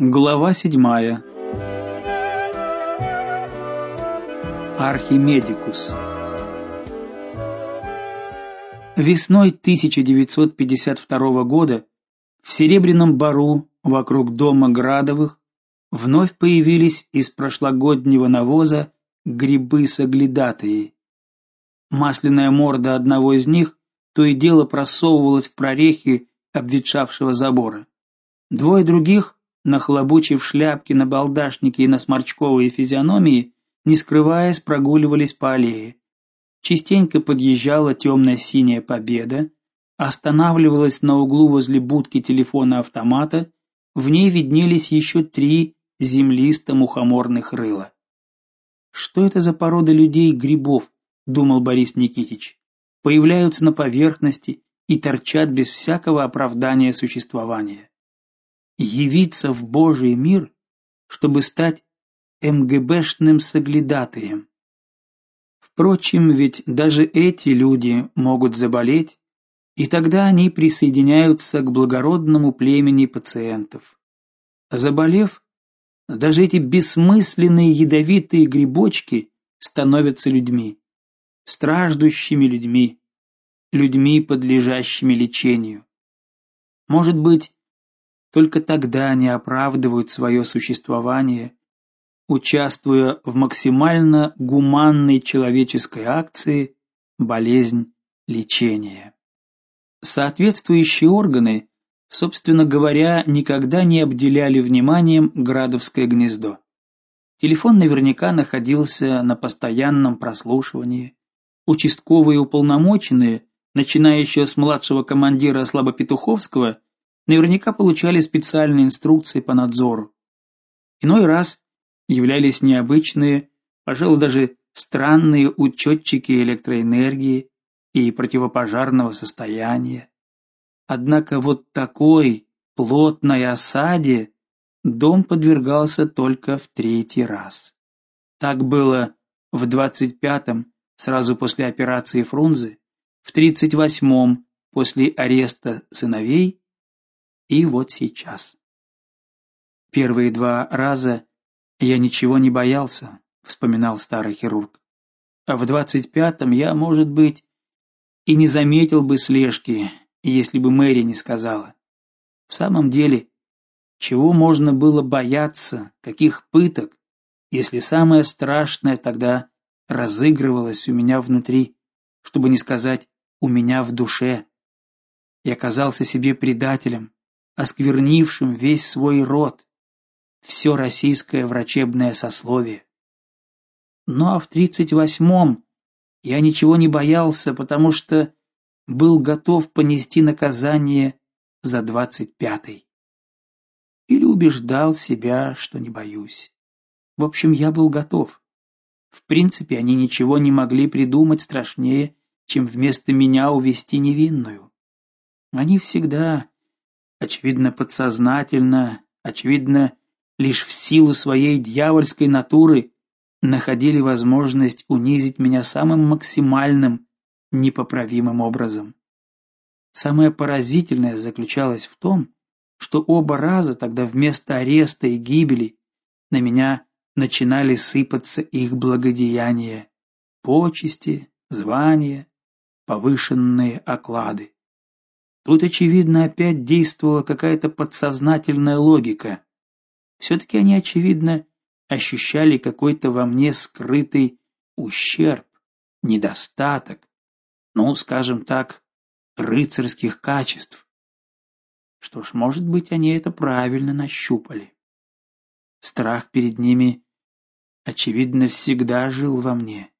Глава седьмая. Архимедикус. Весной 1952 года в Серебряном бару вокруг дома Градовых вновь появились из прошлогоднего навоза грибы-соглядатые. Масляная морда одного из них то и дело просовывалась в прорехи обветшавшего забора. Двое других нахлобучив шляпки на балдашники и на сморчковые физиономии, не скрываясь, прогуливались по аллее. Частенько подъезжала темная синяя Победа, останавливалась на углу возле будки телефона-автомата, в ней виднелись еще три землисто-мухоморных рыла. Что это за порода людей-грибов, думал Борис Никитич. Появляются на поверхности и торчат без всякого оправдания существования явиться в Божий мир, чтобы стать МГБшным соглядатаем. Впрочем, ведь даже эти люди могут заболеть, и тогда они присоединяются к благородному племени пациентов. Заболев, даже эти бессмысленные ядовитые грибочки становятся людьми, страждущими людьми, людьми, подлежащими лечению. Может быть, только тогда они оправдывают свое существование, участвуя в максимально гуманной человеческой акции болезнь лечения. Соответствующие органы, собственно говоря, никогда не обделяли вниманием Градовское гнездо. Телефон наверняка находился на постоянном прослушивании. Участковые уполномоченные, начиная еще с младшего командира Слабопетуховского, наверняка получали специальные инструкции по надзору. Иной раз являлись необычные, пожалуй, даже странные учетчики электроэнергии и противопожарного состояния. Однако вот такой плотной осаде дом подвергался только в третий раз. Так было в 25-м, сразу после операции Фрунзе, в 38-м, после ареста сыновей и вот сейчас. Первые два раза я ничего не боялся, вспоминал старый хирург. А в двадцать пятом я, может быть, и не заметил бы слежки, если бы Мэри не сказала. В самом деле, чего можно было бояться, каких пыток, если самое страшное тогда разыгрывалось у меня внутри, чтобы не сказать у меня в душе. Я казался себе предателем, осквернившим весь свой род, все российское врачебное сословие. Ну а в тридцать восьмом я ничего не боялся, потому что был готов понести наказание за двадцать пятый. Или убеждал себя, что не боюсь. В общем, я был готов. В принципе, они ничего не могли придумать страшнее, чем вместо меня увести невинную. Они всегда очевидно подсознательно, очевидно лишь в силу своей дьявольской натуры находили возможность унизить меня самым максимальным, непоправимым образом. Самое поразительное заключалось в том, что оба раза тогда вместо ареста и гибели на меня начинали сыпаться их благодеяния, почести, звания, повышенные оклады. Тут очевидно опять действовала какая-то подсознательная логика. все таки они очевидно ощущали какой-то во мне скрытый ущерб, недостаток, ну, скажем так, рыцарских качеств. Что ж, может быть, они это правильно нащупали. Страх перед ними очевидно всегда жил во мне,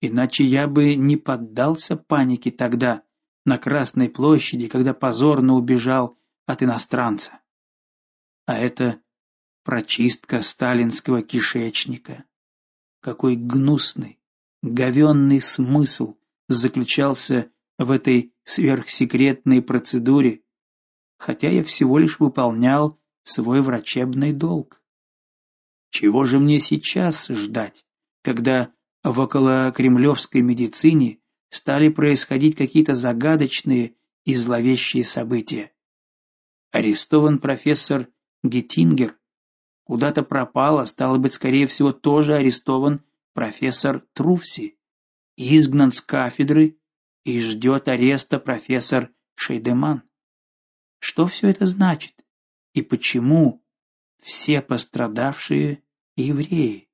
иначе я бы не поддался панике тогда, на Красной площади, когда позорно убежал от иностранца. А это прочистка сталинского кишечника. Какой гнусный, говенный смысл заключался в этой сверхсекретной процедуре, хотя я всего лишь выполнял свой врачебный долг. Чего же мне сейчас ждать, когда в околокремлевской медицине стали происходить какие-то загадочные и зловещие события. Арестован профессор Геттингер, Куда-то пропал, а стало быть, скорее всего, тоже арестован профессор Труфси, изгнан с кафедры и ждет ареста профессор Шейдеман. Что все это значит? И почему все пострадавшие евреи?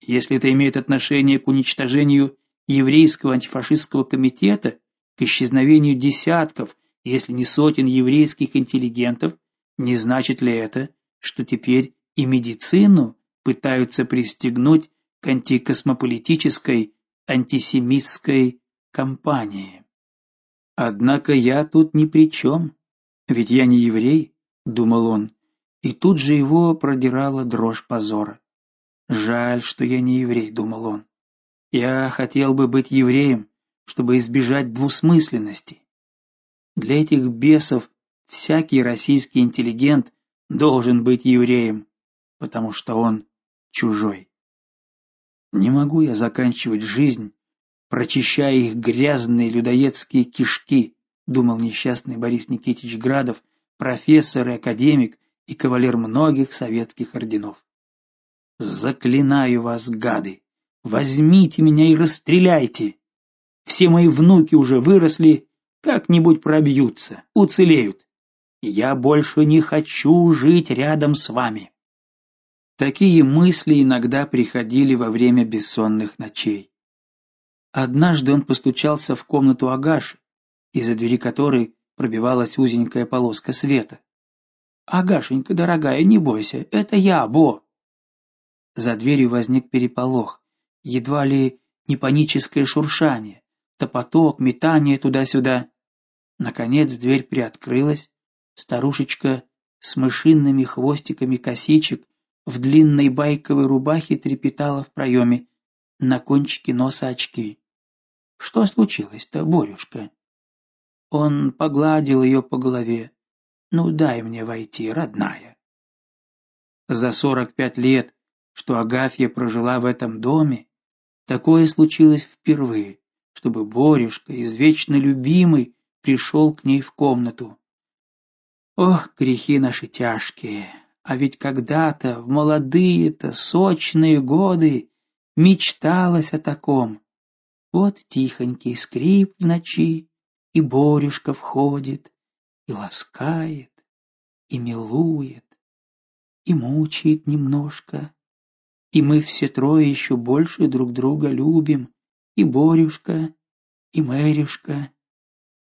Если это имеет отношение к уничтожению еврейского антифашистского комитета, к исчезновению десятков, если не сотен еврейских интеллигентов, не значит ли это, что теперь и медицину пытаются пристегнуть к антикосмополитической, антисемитской кампании? Однако я тут ни при чем, ведь я не еврей, думал он, и тут же его продирала дрожь позора. Жаль, что я не еврей, думал он. Я хотел бы быть евреем, чтобы избежать двусмысленности. Для этих бесов всякий российский интеллигент должен быть евреем, потому что он чужой. Не могу я заканчивать жизнь, прочищая их грязные людоедские кишки, думал несчастный Борис Никитич Градов, профессор и академик и кавалер многих советских орденов. Заклинаю вас, гады, возьмите меня и расстреляйте. Все мои внуки уже выросли, как-нибудь пробьются, уцелеют. Я больше не хочу жить рядом с вами. Такие мысли иногда приходили во время бессонных ночей. Однажды он постучался в комнату Агаши, из-за двери которой пробивалась узенькая полоска света. Агашенька, дорогая, не бойся, это я, Бо. За дверью возник переполох, едва ли не паническое шуршание, топоток, метание туда-сюда. Наконец дверь приоткрылась, старушечка с мышиными хвостиками косичек в длинной байковой рубахе трепетала в проеме, на кончике носа очки. Что случилось-то, Борюшка? Он погладил ее по голове. Ну дай мне войти, родная. За сорок пять лет что Агафья прожила в этом доме, такое случилось впервые, чтобы Борюшка, извечно любимый, пришел к ней в комнату. Ох, грехи наши тяжкие. А ведь когда-то, в молодые-то, сочные годы, мечталось о таком. Вот тихонький скрип в ночи, и Борюшка входит, и ласкает, и милует, и мучает немножко, и мы все трое еще больше друг друга любим, и Борюшка, и Мэрюшка,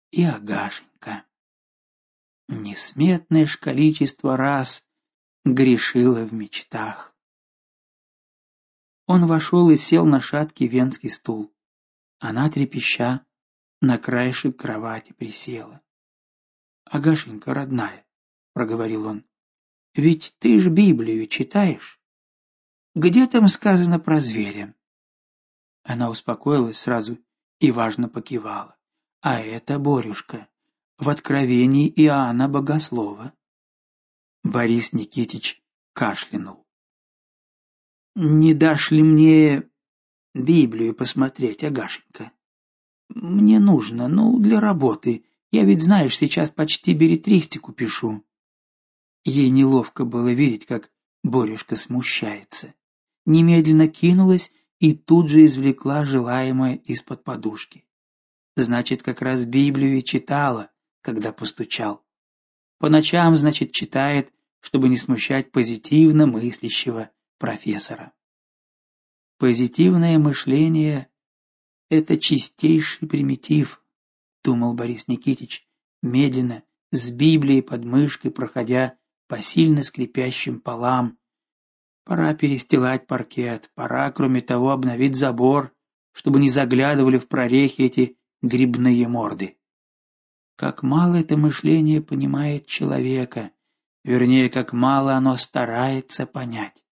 и Агашенька. Несметное ж количество раз грешила в мечтах. Он вошел и сел на шаткий венский стул. Она трепеща на краешек кровати присела. Агашенька родная, проговорил он. Ведь ты ж Библию читаешь? Где там сказано про зверя? Она успокоилась сразу и важно покивала. А это Борюшка в Откровении Иоанна Богослова. Борис Никитич кашлянул. Не дашь ли мне Библию посмотреть, Агашенька? Мне нужно, ну, для работы. Я ведь, знаешь, сейчас почти беретристику пишу. Ей неловко было видеть, как Борюшка смущается немедленно кинулась и тут же извлекла желаемое из-под подушки. Значит, как раз Библию и читала, когда постучал. По ночам, значит, читает, чтобы не смущать позитивно мыслящего профессора. Позитивное мышление это чистейший примитив, думал Борис Никитич, медленно, с Библией под мышкой, проходя по сильно скрипящим полам Пора перестилать паркет, пора, кроме того, обновить забор, чтобы не заглядывали в прорехи эти грибные морды. Как мало это мышление понимает человека, вернее, как мало оно старается понять.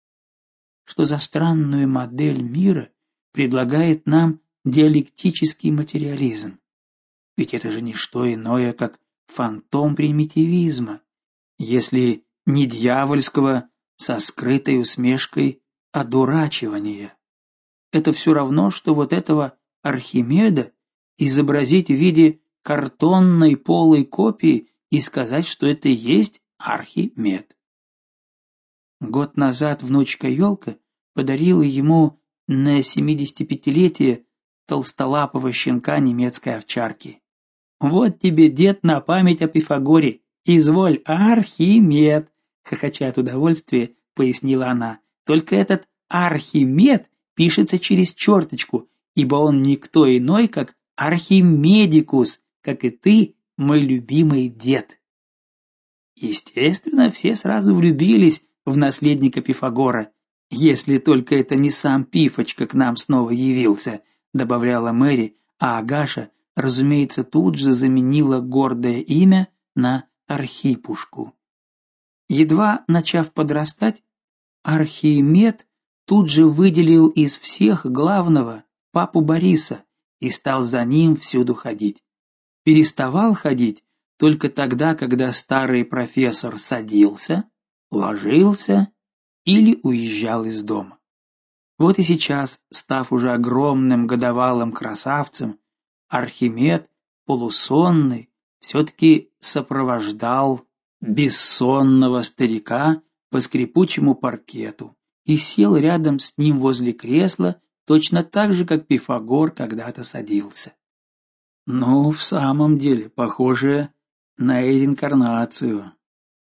Что за странную модель мира предлагает нам диалектический материализм? Ведь это же не что иное, как фантом примитивизма, если не дьявольского, со скрытой усмешкой одурачивания. Это все равно, что вот этого Архимеда изобразить в виде картонной полой копии и сказать, что это и есть Архимед. Год назад внучка Ёлка подарила ему на 75-летие толстолапого щенка немецкой овчарки. Вот тебе, дед, на память о Пифагоре. Изволь, Архимед, хохоча от удовольствия, пояснила она. Только этот Архимед пишется через черточку, ибо он никто иной, как Архимедикус, как и ты, мой любимый дед. Естественно, все сразу влюбились в наследника Пифагора, если только это не сам Пифочка к нам снова явился, добавляла Мэри, а Агаша, разумеется, тут же заменила гордое имя на Архипушку. Едва начав подрастать, Архимед тут же выделил из всех главного папу Бориса и стал за ним всюду ходить. Переставал ходить только тогда, когда старый профессор садился, ложился или уезжал из дома. Вот и сейчас, став уже огромным годовалым красавцем, Архимед, полусонный, все таки сопровождал бессонного старика по скрипучему паркету и сел рядом с ним возле кресла, точно так же, как Пифагор когда-то садился. Ну, в самом деле, похоже на реинкарнацию.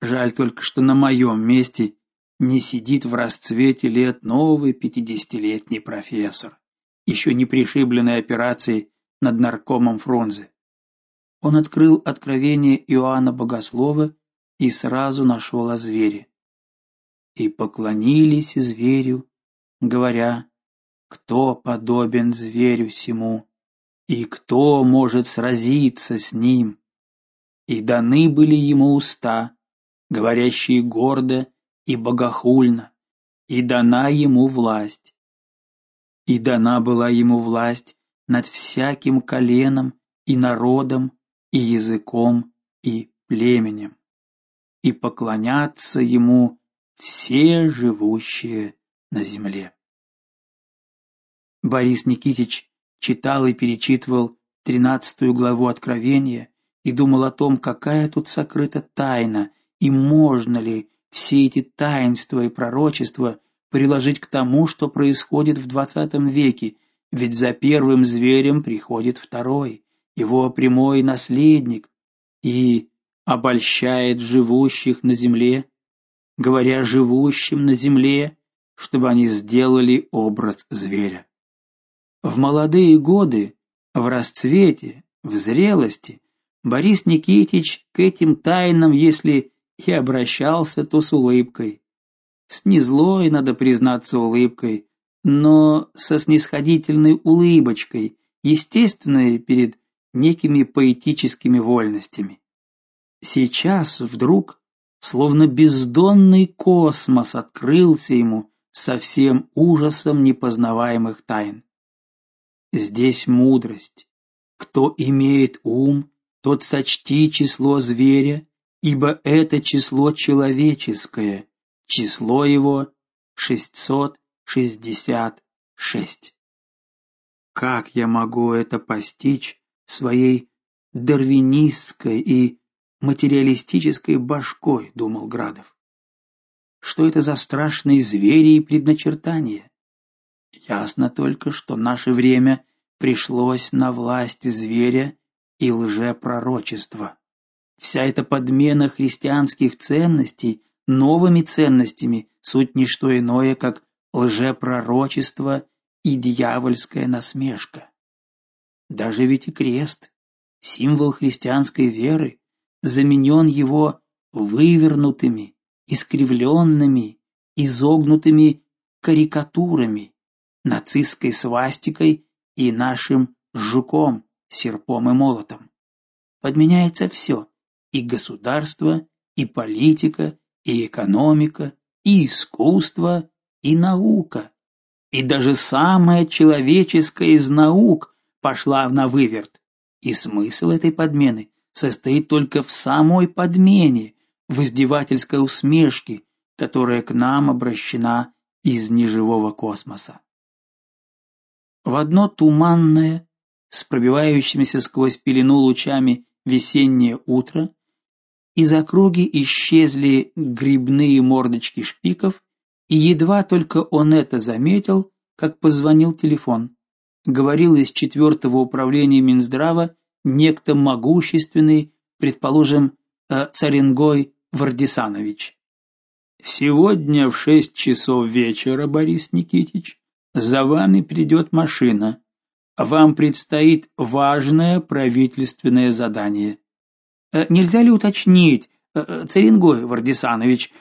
Жаль только, что на моем месте не сидит в расцвете лет новый пятидесятилетний профессор, еще не пришибленный операцией над наркомом Фрунзе. Он открыл откровение Иоанна Богослова и сразу нашел о звере. И поклонились зверю, говоря: кто подобен зверю сему, и кто может сразиться с ним? И даны были ему уста, говорящие гордо и богохульно, и дана ему власть. И дана была ему власть над всяким коленом и народом и языком и племенем, и поклонятся ему все живущие на земле. Борис Никитич читал и перечитывал тринадцатую главу Откровения и думал о том, какая тут сокрыта тайна и можно ли все эти таинства и пророчества приложить к тому, что происходит в двадцатом веке, ведь за первым зверем приходит второй, его прямой наследник, и обольщает живущих на земле, говоря живущим на земле, чтобы они сделали образ зверя. В молодые годы, в расцвете, в зрелости Борис Никитич к этим тайнам, если и обращался, то с улыбкой. С незлой, надо признаться, улыбкой, но со снисходительной улыбочкой, естественной перед некими поэтическими вольностями. Сейчас вдруг, словно бездонный космос открылся ему со всем ужасом непознаваемых тайн. Здесь мудрость. Кто имеет ум, тот сочти число зверя, ибо это число человеческое, число его 666. Как я могу это постичь своей дарвинистской и материалистической башкой, думал Градов. Что это за страшные звери и предначертания? Ясно только, что наше время пришлось на власть зверя и лжепророчества. Вся эта подмена христианских ценностей новыми ценностями суть не что иное, как лжепророчество и дьявольская насмешка. Даже ведь и крест, символ христианской веры, заменен его вывернутыми, искривленными, изогнутыми карикатурами, нацистской свастикой и нашим жуком, серпом и молотом. Подменяется все: и государство, и политика, и экономика, и искусство, и наука. И даже самая человеческая из наук пошла на выверт. И смысл этой подмены состоит только в самой подмене, в издевательской усмешке, которая к нам обращена из неживого космоса. В одно туманное, с пробивающимися сквозь пелену лучами весеннее утро из округи исчезли грибные мордочки шпиков И едва только он это заметил, как позвонил телефон. Говорил из четвертого управления Минздрава некто могущественный, предположим, э, Царингой Вардисанович. Сегодня в шесть часов вечера, Борис Никитич, за вами придет машина. Вам предстоит важное правительственное задание. Э, нельзя ли уточнить, э, Царингой Вардисанович,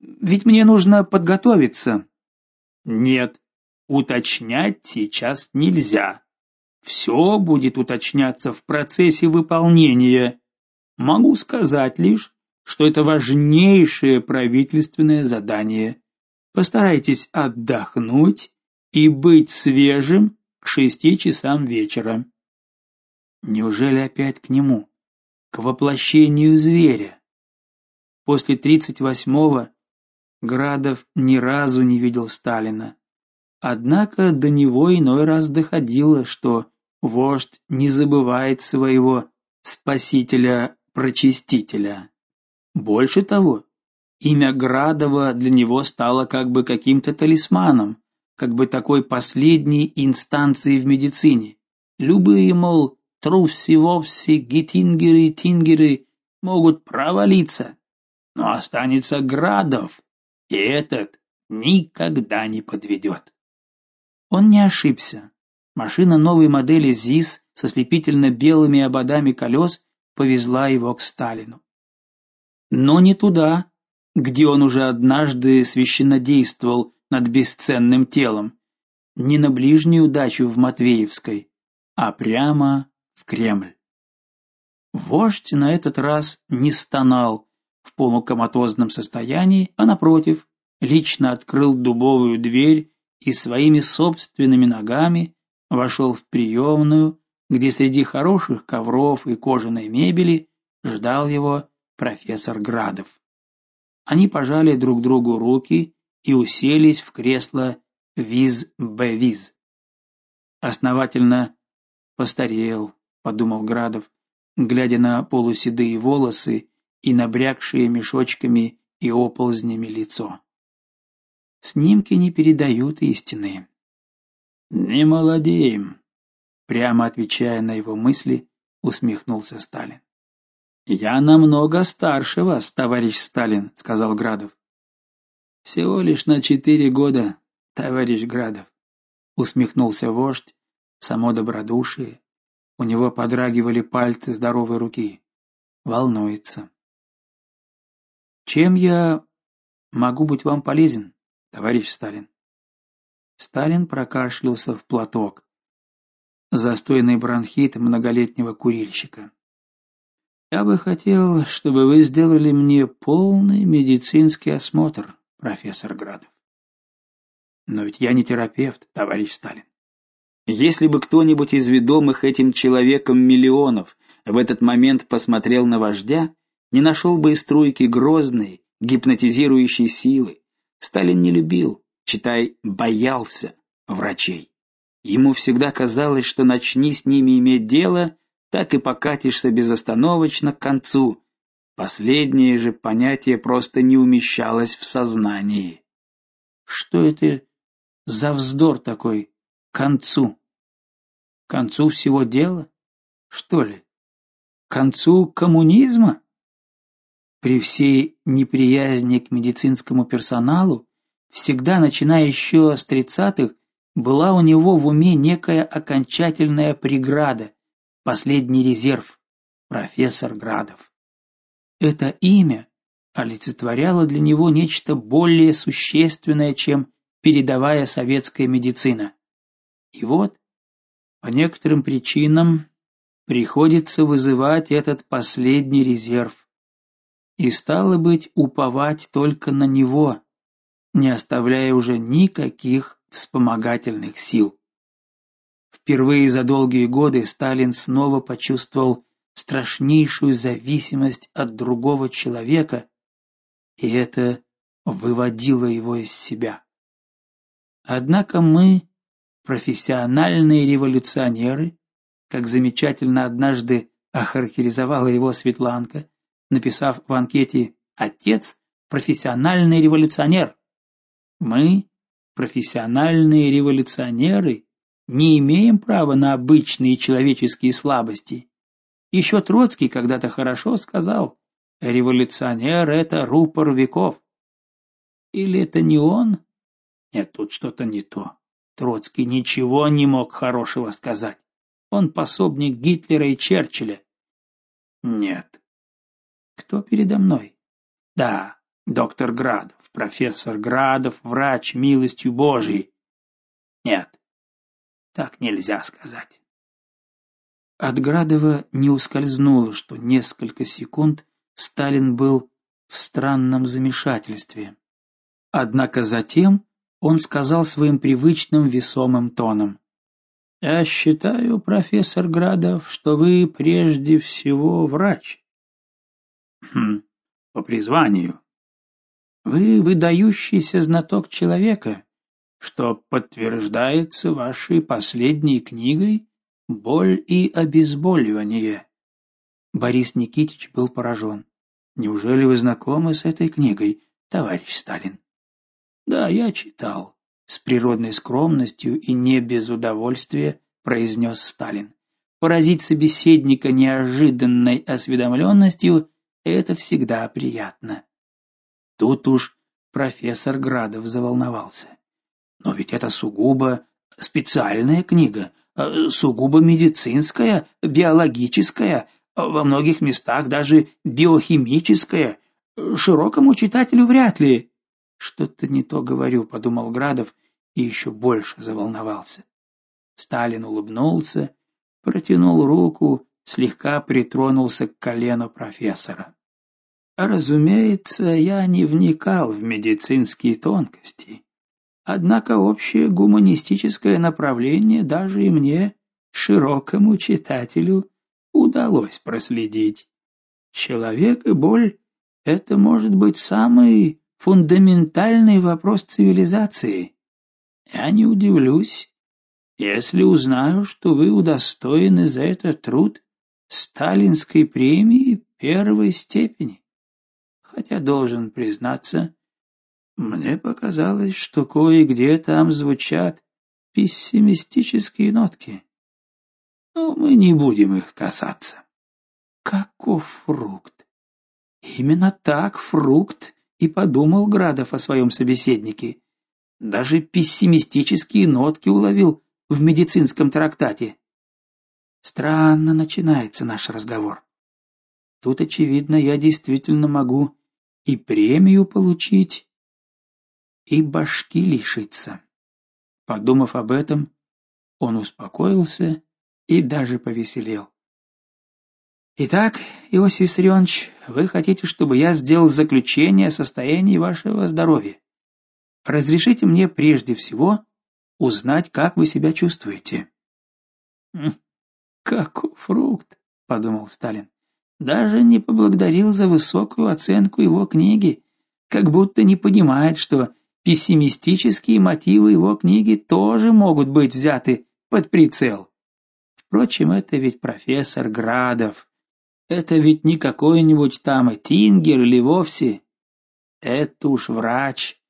ведь мне нужно подготовиться. Нет, уточнять сейчас нельзя. Все будет уточняться в процессе выполнения. Могу сказать лишь, что это важнейшее правительственное задание. Постарайтесь отдохнуть и быть свежим к шести часам вечера. Неужели опять к нему, к воплощению зверя? После тридцать восьмого Градов ни разу не видел Сталина. Однако до него иной раз доходило, что вождь не забывает своего спасителя-прочистителя. Больше того, имя Градова для него стало как бы каким-то талисманом, как бы такой последней инстанцией в медицине. Любые, мол, трусси-вовси, гитингеры, тингеры могут провалиться, но останется Градов, и этот никогда не подведет. Он не ошибся. Машина новой модели ЗИС со слепительно белыми ободами колес повезла его к Сталину. Но не туда, где он уже однажды священнодействовал над бесценным телом, не на ближнюю дачу в Матвеевской, а прямо в Кремль. Вождь на этот раз не стонал в полукоматозном состоянии, а напротив, лично открыл дубовую дверь и своими собственными ногами вошел в приемную, где среди хороших ковров и кожаной мебели ждал его профессор Градов. Они пожали друг другу руки и уселись в кресло виз-б-виз. Основательно постарел, подумал Градов, глядя на полуседые волосы и набрякшие мешочками и оползнями лицо. Снимки не передают истины. Не молодеем, прямо отвечая на его мысли, усмехнулся Сталин. Я намного старше вас, товарищ Сталин, сказал Градов. Всего лишь на четыре года, товарищ Градов, усмехнулся вождь, само добродушие. У него подрагивали пальцы здоровой руки. Волнуется. Чем я могу быть вам полезен, товарищ Сталин? Сталин прокашлялся в платок. Застойный бронхит многолетнего курильщика. Я бы хотел, чтобы вы сделали мне полный медицинский осмотр, профессор Градов. Но ведь я не терапевт, товарищ Сталин. Если бы кто-нибудь из ведомых этим человеком миллионов в этот момент посмотрел на вождя, не нашел бы и струйки грозной, гипнотизирующей силы. Сталин не любил, читай, боялся врачей. Ему всегда казалось, что начни с ними иметь дело, так и покатишься безостановочно к концу. Последнее же понятие просто не умещалось в сознании. Что это за вздор такой к концу? К концу всего дела? Что ли? К концу коммунизма? При всей неприязни к медицинскому персоналу всегда, начиная еще с тридцатых, была у него в уме некая окончательная преграда, последний резерв профессор Градов. Это имя олицетворяло для него нечто более существенное, чем передовая советская медицина. И вот по некоторым причинам приходится вызывать этот последний резерв. И стало быть, уповать только на него, не оставляя уже никаких вспомогательных сил. Впервые за долгие годы Сталин снова почувствовал страшнейшую зависимость от другого человека, и это выводило его из себя. Однако мы, профессиональные революционеры, как замечательно однажды охарактеризовала его Светланка, написав в анкете «Отец – профессиональный революционер», Мы, профессиональные революционеры, не имеем права на обычные человеческие слабости. Еще Троцкий когда-то хорошо сказал: революционер это рупор веков. Или это не он? Нет, тут что-то не то. Троцкий ничего не мог хорошего сказать. Он пособник Гитлера и Черчилля. Нет. Кто передо мной? Да, доктор Градов, профессор Градов, врач милостью Божией. Нет. Так нельзя сказать. От Градова не ускользнуло, что несколько секунд Сталин был в странном замешательстве. Однако затем он сказал своим привычным весомым тоном: "Я считаю, профессор Градов, что вы прежде всего врач". Хм, по призванию. Вы выдающийся знаток человека, что подтверждается вашей последней книгой Боль и обезболивание. Борис Никитич был поражен. Неужели вы знакомы с этой книгой, товарищ Сталин? Да, я читал, с природной скромностью и не без удовольствия произнес Сталин. Поразить собеседника неожиданной осведомленностью – это всегда приятно. Тут уж профессор Градов заволновался. Но ведь это сугубо специальная книга, э, сугубо медицинская, биологическая, во многих местах даже биохимическая. Широкому читателю вряд ли. Что-то не то говорю, подумал Градов и еще больше заволновался. Сталин улыбнулся, протянул руку, слегка притронулся к колену профессора. Разумеется, я не вникал в медицинские тонкости. Однако общее гуманистическое направление даже и мне, широкому читателю, удалось проследить. Человек и боль это может быть самый фундаментальный вопрос цивилизации. Я не удивлюсь, если узнаю, что вы удостоены за этот труд сталинской премии первой степени. Хотя должен признаться, мне показалось, что кое-где там звучат пессимистические нотки. Но мы не будем их касаться. Каков фрукт? Именно так фрукт и подумал Градов о своем собеседнике. Даже пессимистические нотки уловил в медицинском трактате. Странно начинается наш разговор. Тут очевидно, я действительно могу и премию получить, и башки лишиться. Подумав об этом, он успокоился и даже повеселел. Итак, Иосиф Виссарионович, вы хотите, чтобы я сделал заключение о состоянии вашего здоровья? Разрешите мне прежде всего узнать, как вы себя чувствуете. «Хм, каков фрукт, подумал Сталин. Даже не поблагодарил за высокую оценку его книги, как будто не понимает, что пессимистические мотивы его книги тоже могут быть взяты под прицел. Впрочем, это ведь профессор Градов, это ведь не какой-нибудь там Тингер или вовсе. Это уж врач.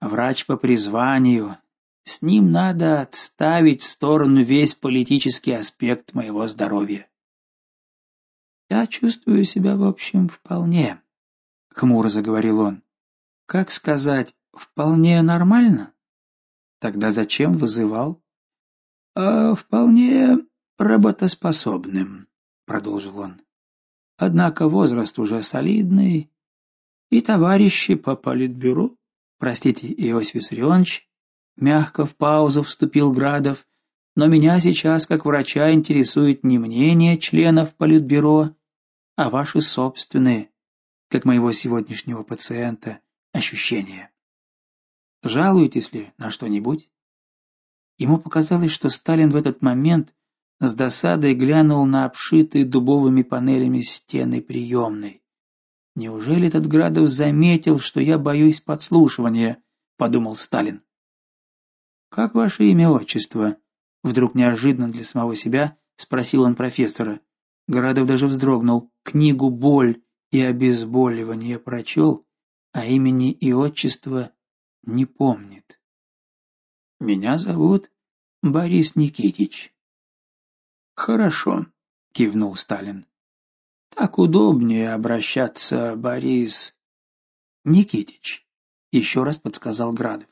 Врач по призванию. С ним надо отставить в сторону весь политический аспект моего здоровья. Я чувствую себя, в общем, вполне, хмуро заговорил он. Как сказать, вполне нормально? Тогда зачем вызывал? А вполне работоспособным, продолжил он. Однако возраст уже солидный, и товарищи по политбюро, простите, Иосиф Виссарионович, мягко в паузу вступил Градов, но меня сейчас как врача интересует не мнение членов политбюро, а ваши собственные, как моего сегодняшнего пациента, ощущения. Жалуетесь ли на что-нибудь? Ему показалось, что Сталин в этот момент с досадой глянул на обшитые дубовыми панелями стены приемной. Неужели этот Градов заметил, что я боюсь подслушивания, подумал Сталин. Как ваше имя, отчество? вдруг неожиданно для самого себя спросил он профессора. Градов даже вздрогнул. Книгу Боль и обезболивание прочел, а имени и отчества не помнит. Меня зовут Борис Никитич. Хорошо, кивнул Сталин. Так удобнее обращаться, Борис Никитич, еще раз подсказал Градов.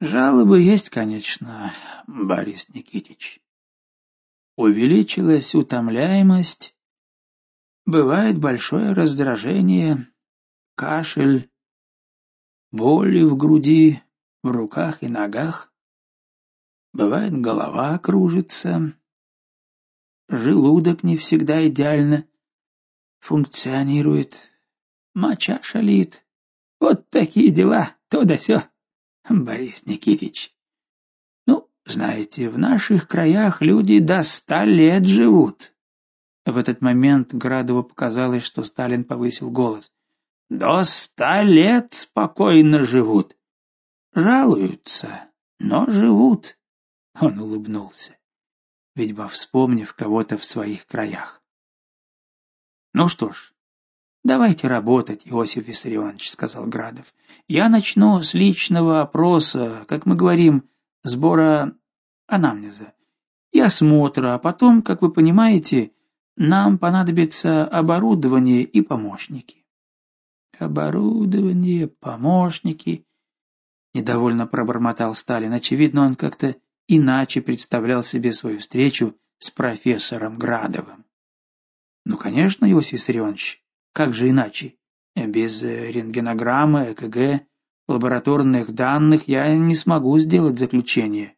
Жалобы есть, конечно, Борис Никитич. Увеличилась утомляемость, бывает большое раздражение, кашель, боли в груди, в руках и ногах. Бывает голова кружится, желудок не всегда идеально функционирует, моча шалит. Вот такие дела, то да сё. Борис Никитич. Знаете, в наших краях люди до ста лет живут. В этот момент Градову показалось, что Сталин повысил голос. До ста лет спокойно живут. Жалуются, но живут. Он улыбнулся, видимо, вспомнив кого-то в своих краях. Ну что ж, Давайте работать, Иосиф Виссарионович, сказал Градов. Я начну с личного опроса, как мы говорим, сбора анамнеза и осмотра, а потом, как вы понимаете, нам понадобится оборудование и помощники. Оборудование, помощники, недовольно пробормотал Сталин. Очевидно, он как-то иначе представлял себе свою встречу с профессором Градовым. Ну, конечно, Иосиф Виссарионович, как же иначе? Без рентгенограммы, ЭКГ, лабораторных данных я не смогу сделать заключение.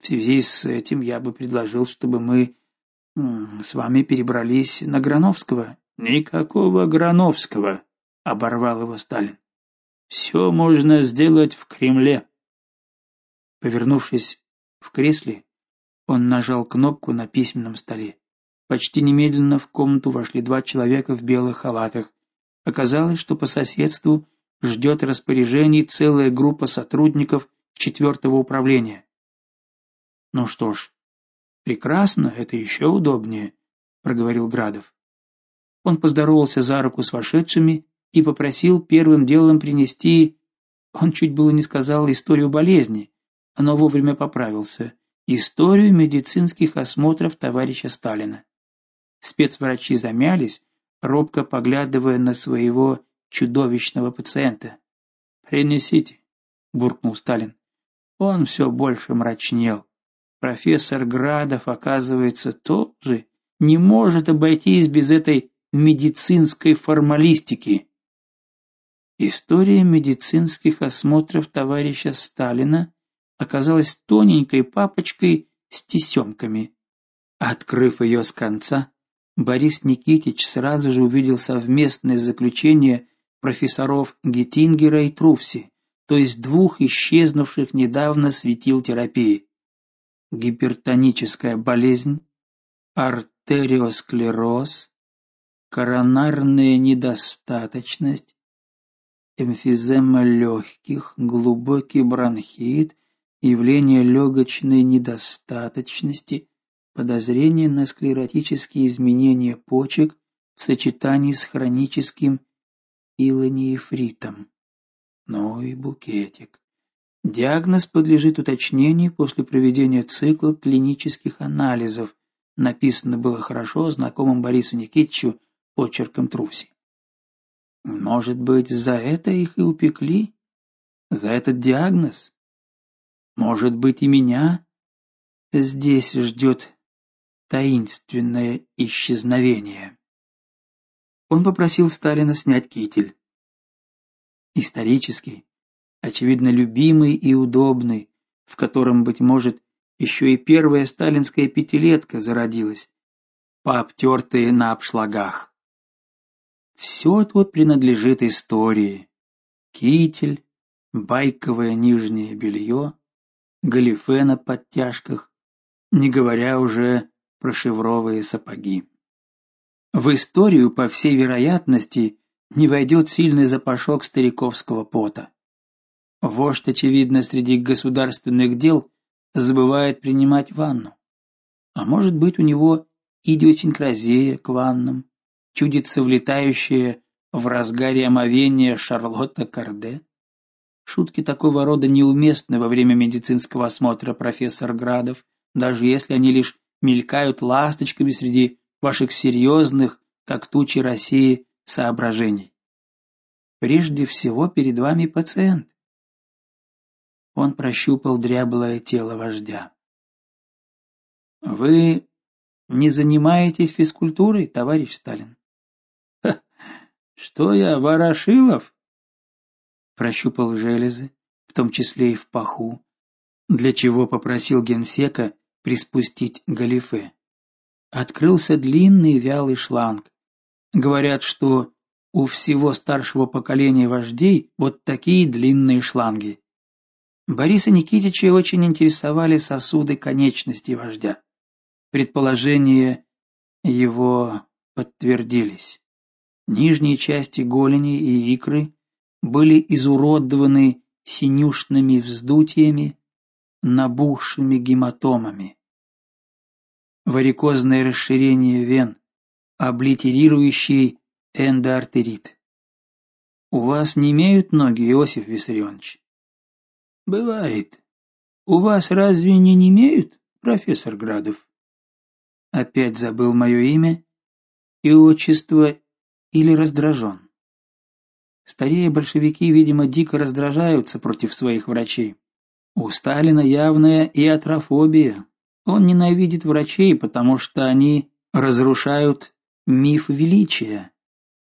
В связи с этим я бы предложил, чтобы мы с вами перебрались на Грановского. Никакого Грановского, оборвал его Сталин. Все можно сделать в Кремле. Повернувшись в кресле, он нажал кнопку на письменном столе. Почти немедленно в комнату вошли два человека в белых халатах. Оказалось, что по соседству ждет распоряжений целая группа сотрудников четвертого управления. Ну что ж, прекрасно, это еще удобнее, проговорил Градов. Он поздоровался за руку с вошедшими и попросил первым делом принести, он чуть было не сказал историю болезни, но вовремя поправился, историю медицинских осмотров товарища Сталина. Спецврачи замялись, робко поглядывая на своего чудовищного пациента. "Принесите", буркнул Сталин. Он все больше мрачнел. Профессор Градов, оказывается, тоже не может обойтись без этой медицинской формалистики. История медицинских осмотров товарища Сталина оказалась тоненькой папочкой с тесемками. Открыв ее с конца, Борис Никитич сразу же увидел совместное заключение профессоров Геттингера и Труфси, то есть двух исчезнувших недавно светил терапии. Гипертоническая болезнь, артериосклероз, коронарная недостаточность, эмфизема легких, глубокий бронхит, явление легочной недостаточности, подозрение на склеротические изменения почек в сочетании с хроническим илонеефритом. Ну и букетик. Диагноз подлежит уточнению после проведения цикла клинических анализов. Написано было хорошо знакомым Борису Никитичу почерком Труси. Может быть, за это их и упекли? За этот диагноз? Может быть, и меня здесь ждет таинственное исчезновение. Он попросил Сталина снять китель. Исторический, очевидно любимый и удобный, в котором быть может еще и первая сталинская пятилетка зародилась, пообтертые на обшлагах. Все тут принадлежит истории. Китель, байковое нижнее белье, галифе на подтяжках, не говоря уже про шевровые сапоги. В историю, по всей вероятности, не войдет сильный запашок стариковского пота. Вождь, очевидно, среди государственных дел забывает принимать ванну. А может быть, у него идиосинкразия к ваннам, чудится влетающая в разгаре омовения Шарлотта Карде? Шутки такого рода неуместны во время медицинского осмотра, профессор Градов, даже если они лишь мелькают ласточками среди ваших серьезных, как тучи России, соображений. Прежде всего перед вами пациент. Он прощупал дряблое тело вождя. Вы не занимаетесь физкультурой, товарищ Сталин? Ха, что я, Ворошилов? Прощупал железы, в том числе и в паху, для чего попросил генсека приспустить галифе. Открылся длинный вялый шланг. Говорят, что у всего старшего поколения вождей вот такие длинные шланги. Бориса Никитича очень интересовали сосуды конечностей вождя. Предположения его подтвердились. Нижние части голени и икры были изуродованы синюшными вздутиями, набухшими гематомами. Варикозное расширение вен, облитерирующий эндоартерит. У вас не имеют ноги, Иосиф Виссарионович? Бывает. У вас разве не имеют, профессор Градов? Опять забыл мое имя и отчество или раздражен. Старее большевики, видимо, дико раздражаются против своих врачей. У Сталина явная иатрофобия. Он ненавидит врачей, потому что они разрушают миф величия.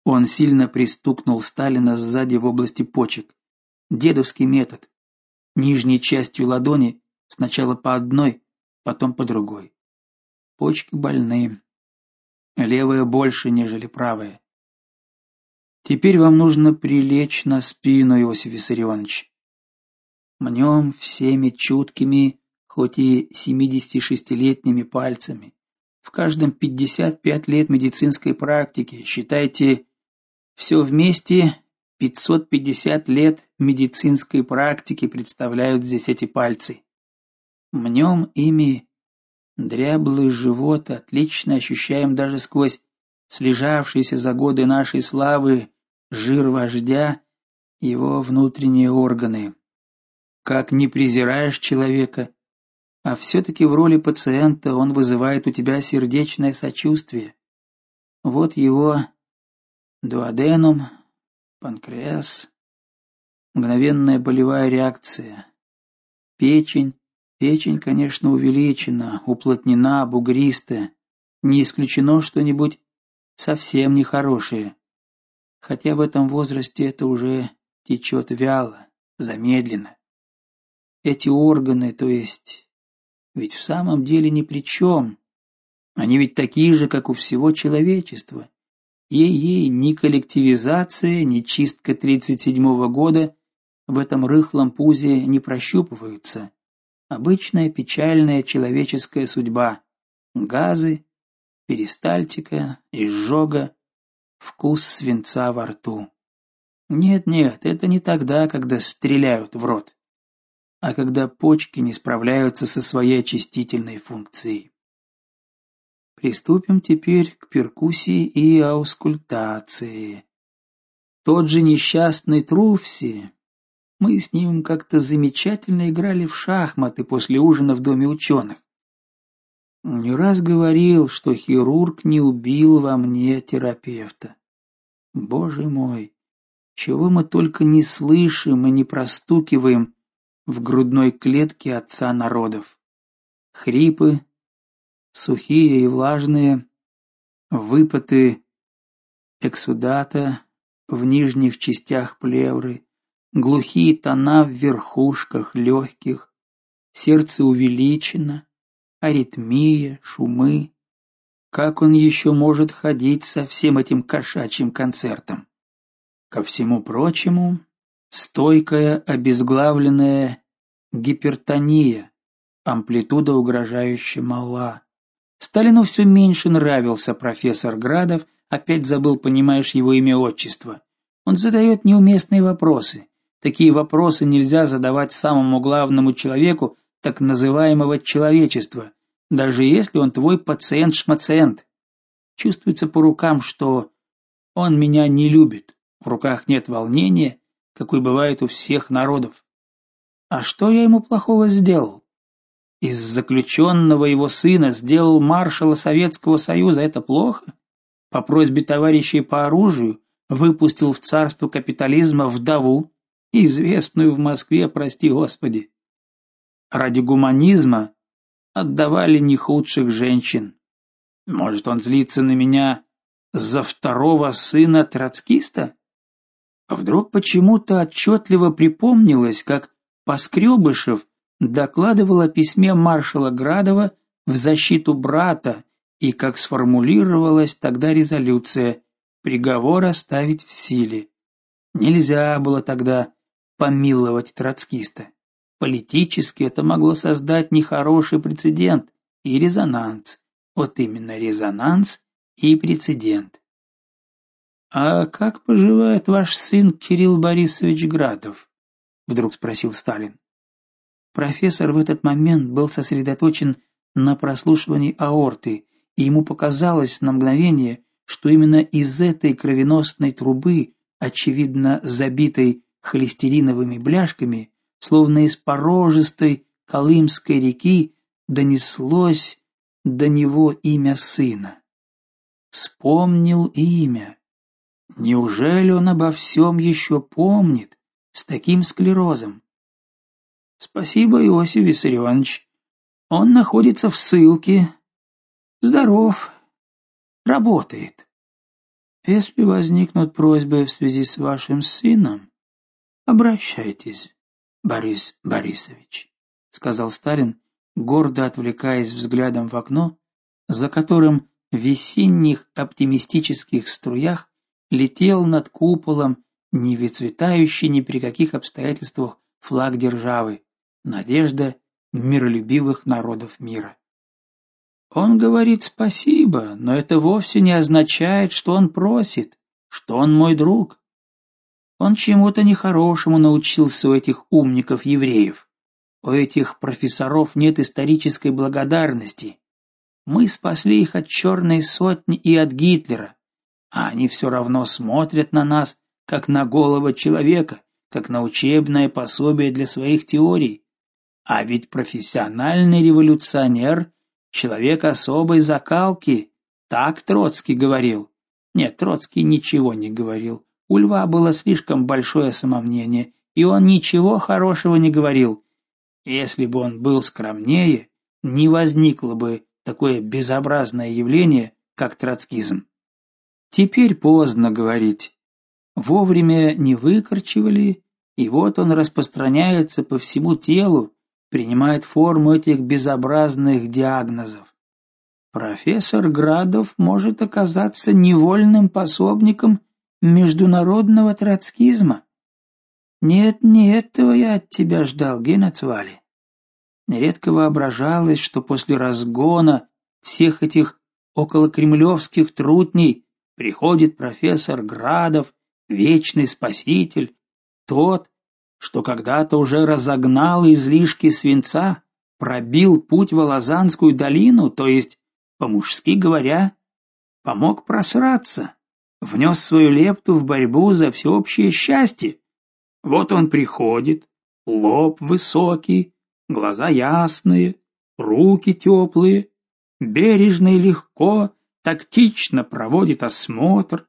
Он сильно пристукнул Сталина сзади в области почек. Дедовский метод. Нижней частью ладони сначала по одной, потом по другой. Почки больны. Левая больше, нежели правая. Теперь вам нужно прилечь на спину, Иосиф Виссарионович. Мнем всеми чуткими, хоть и 76-летними пальцами. В каждом 55 лет медицинской практики, считайте, все вместе 550 лет медицинской практики представляют здесь эти пальцы. Мнем ими дряблый живот, отлично ощущаем даже сквозь слежавшийся за годы нашей славы жир вождя, его внутренние органы. Как не презираешь человека, а все таки в роли пациента он вызывает у тебя сердечное сочувствие. Вот его дуоденум, панкреас, мгновенная болевая реакция. Печень, печень, конечно, увеличена, уплотнена, бугристая. Не исключено что-нибудь совсем нехорошее. Хотя в этом возрасте это уже течет вяло, замедленно. Эти органы, то есть, ведь в самом деле ни при чем. Они ведь такие же, как у всего человечества. Ей-ей ни коллективизация, ни чистка 37-го года в этом рыхлом пузе не прощупываются. Обычная печальная человеческая судьба: газы, перистальтика, изжога, вкус свинца во рту. Нет, нет, это не тогда, когда стреляют в рот, а когда почки не справляются со своей очистительной функцией. Приступим теперь к перкуссии и аускультации. Тот же несчастный Труфси, мы с ним как-то замечательно играли в шахматы после ужина в доме ученых. Не раз говорил, что хирург не убил во мне терапевта. Боже мой, чего мы только не слышим и не простукиваем в грудной клетке отца народов. Хрипы, сухие и влажные, выпады эксудата в нижних частях плевры, глухие тона в верхушках легких, сердце увеличено, аритмия, шумы. Как он еще может ходить со всем этим кошачьим концертом? Ко всему прочему, стойкая обезглавленная гипертония, амплитуда угрожающе мала. Сталину все меньше нравился профессор Градов, опять забыл, понимаешь, его имя отчество. Он задает неуместные вопросы. Такие вопросы нельзя задавать самому главному человеку так называемого человечества, даже если он твой пациент-шмациент. Чувствуется по рукам, что он меня не любит. В руках нет волнения, какой бывает у всех народов. А что я ему плохого сделал? Из заключенного его сына сделал маршала Советского Союза это плохо? По просьбе товарищей по оружию выпустил в царство капитализма вдову, известную в Москве, прости Господи. Ради гуманизма отдавали не худших женщин. Может, он злится на меня за второго сына троцкиста? Вдруг почему-то отчетливо припомнилось, как Поскребышев докладывал о письме маршала Градова в защиту брата и как сформулировалась тогда резолюция приговор оставить в силе. Нельзя было тогда помиловать троцкиста. Политически это могло создать нехороший прецедент и резонанс. Вот именно резонанс и прецедент. А как поживает ваш сын Кирилл Борисович Градов? Вдруг спросил Сталин. Профессор в этот момент был сосредоточен на прослушивании аорты, и ему показалось на мгновение, что именно из этой кровеносной трубы, очевидно забитой холестериновыми бляшками, словно из порожистой Колымской реки, донеслось до него имя сына. Вспомнил имя. Неужели он обо всем еще помнит с таким склерозом? Спасибо, Иосиф Виссарионович. Он находится в ссылке. Здоров. Работает. Если возникнут просьбы в связи с вашим сыном, обращайтесь, Борис Борисович, сказал Сталин, гордо отвлекаясь взглядом в окно, за которым в весенних оптимистических струях летел над куполом не выцветающий ни при каких обстоятельствах флаг державы, надежда миролюбивых народов мира. Он говорит спасибо, но это вовсе не означает, что он просит, что он мой друг. Он чему-то нехорошему научился у этих умников евреев. У этих профессоров нет исторической благодарности. Мы спасли их от черной сотни и от Гитлера, а они все равно смотрят на нас как на голого человека, как на учебное пособие для своих теорий. А ведь профессиональный революционер человек особой закалки, так Троцкий говорил. Нет, Троцкий ничего не говорил. У Льва было слишком большое самомнение, и он ничего хорошего не говорил. Если бы он был скромнее, не возникло бы такое безобразное явление, как троцкизм. Теперь поздно говорить. Вовремя не выкорчевали, и вот он распространяется по всему телу, принимает форму этих безобразных диагнозов. Профессор Градов может оказаться невольным пособником международного троцкизма. Нет, не этого я от тебя ждал, Генацвали. Нередко воображалось, что после разгона всех этих околокремлевских трутней приходит профессор Градов, вечный спаситель, тот, что когда-то уже разогнал излишки свинца, пробил путь в Лазанскую долину, то есть, по-мужски говоря, помог просраться, внес свою лепту в борьбу за всеобщее счастье. Вот он приходит, лоб высокий, глаза ясные, руки теплые, бережно и легко, тактично проводит осмотр,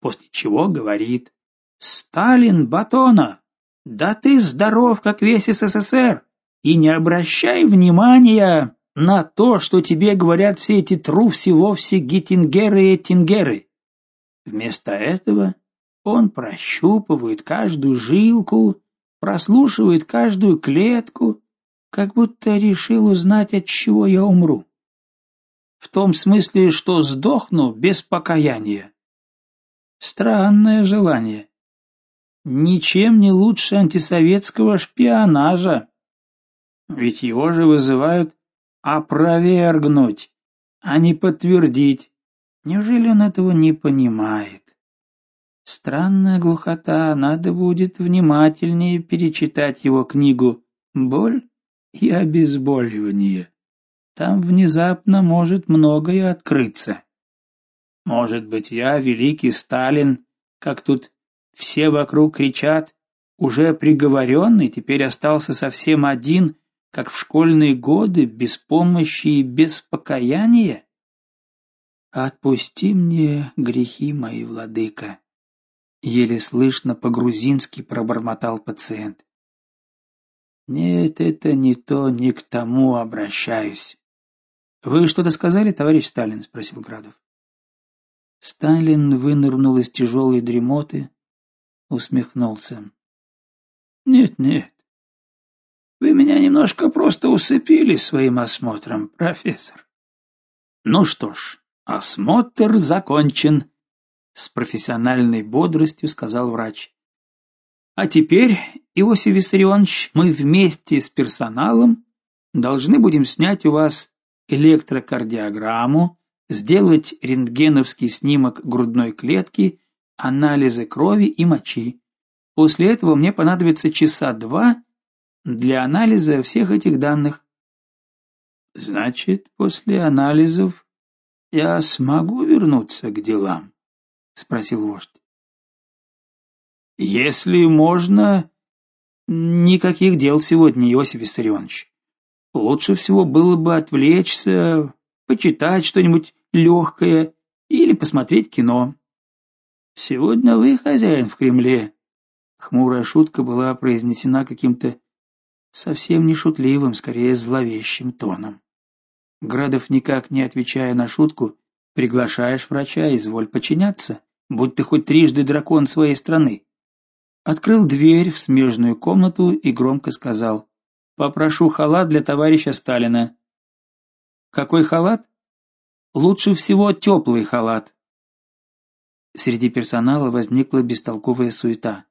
после чего говорит «Сталин Батона!» Да ты здоров, как весь СССР, и не обращай внимания на то, что тебе говорят все эти трувси вовсе гиттингеры и тингеры. Вместо этого он прощупывает каждую жилку, прослушивает каждую клетку, как будто решил узнать, от чего я умру. В том смысле, что сдохну без покаяния. Странное желание ничем не лучше антисоветского шпионажа. Ведь его же вызывают опровергнуть, а не подтвердить. Неужели он этого не понимает? Странная глухота, надо будет внимательнее перечитать его книгу «Боль и обезболивание». Там внезапно может многое открыться. Может быть, я, великий Сталин, как тут все вокруг кричат уже приговоренный, теперь остался совсем один, как в школьные годы, без помощи и без покаяния? Отпусти мне грехи мои, владыка, еле слышно по-грузински пробормотал пациент. Нет, это не то, не к тому обращаюсь. Вы что-то сказали, товарищ Сталин, спросил Градов. Сталин вынырнул из тяжелой дремоты, усмехнулся. Нет, нет. Вы меня немножко просто усыпили своим осмотром, профессор. Ну что ж, осмотр закончен, с профессиональной бодростью сказал врач. А теперь, Иосиф Виссарионович, мы вместе с персоналом должны будем снять у вас электрокардиограмму, сделать рентгеновский снимок грудной клетки, анализы крови и мочи. После этого мне понадобится часа два для анализа всех этих данных. Значит, после анализов я смогу вернуться к делам, спросил вождь. Если можно, никаких дел сегодня, Иосиф Виссарионович. Лучше всего было бы отвлечься, почитать что-нибудь легкое или посмотреть кино. Сегодня вы хозяин в Кремле. Хмурая шутка была произнесена каким-то совсем не шутливым, скорее зловещим тоном. Градов никак не отвечая на шутку, приглашаешь врача, изволь подчиняться, будь ты хоть трижды дракон своей страны. Открыл дверь в смежную комнату и громко сказал: "Попрошу халат для товарища Сталина". Какой халат? Лучше всего теплый халат. Среди персонала возникла бестолковая суета.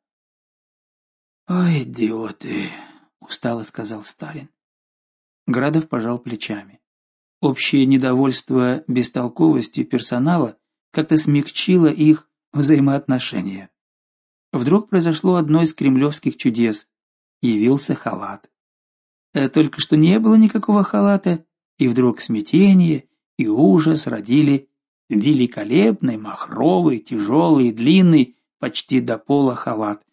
"Ой, идиоты", устало сказал Сталин. Градов пожал плечами. Общее недовольство бестолковостью персонала как-то смягчило их взаимоотношения. Вдруг произошло одно из кремлевских чудес. Явился халат. А только что не было никакого халата, и вдруг смятение и ужас родили великолепный махровый, тяжелый, длинный, почти до пола халат,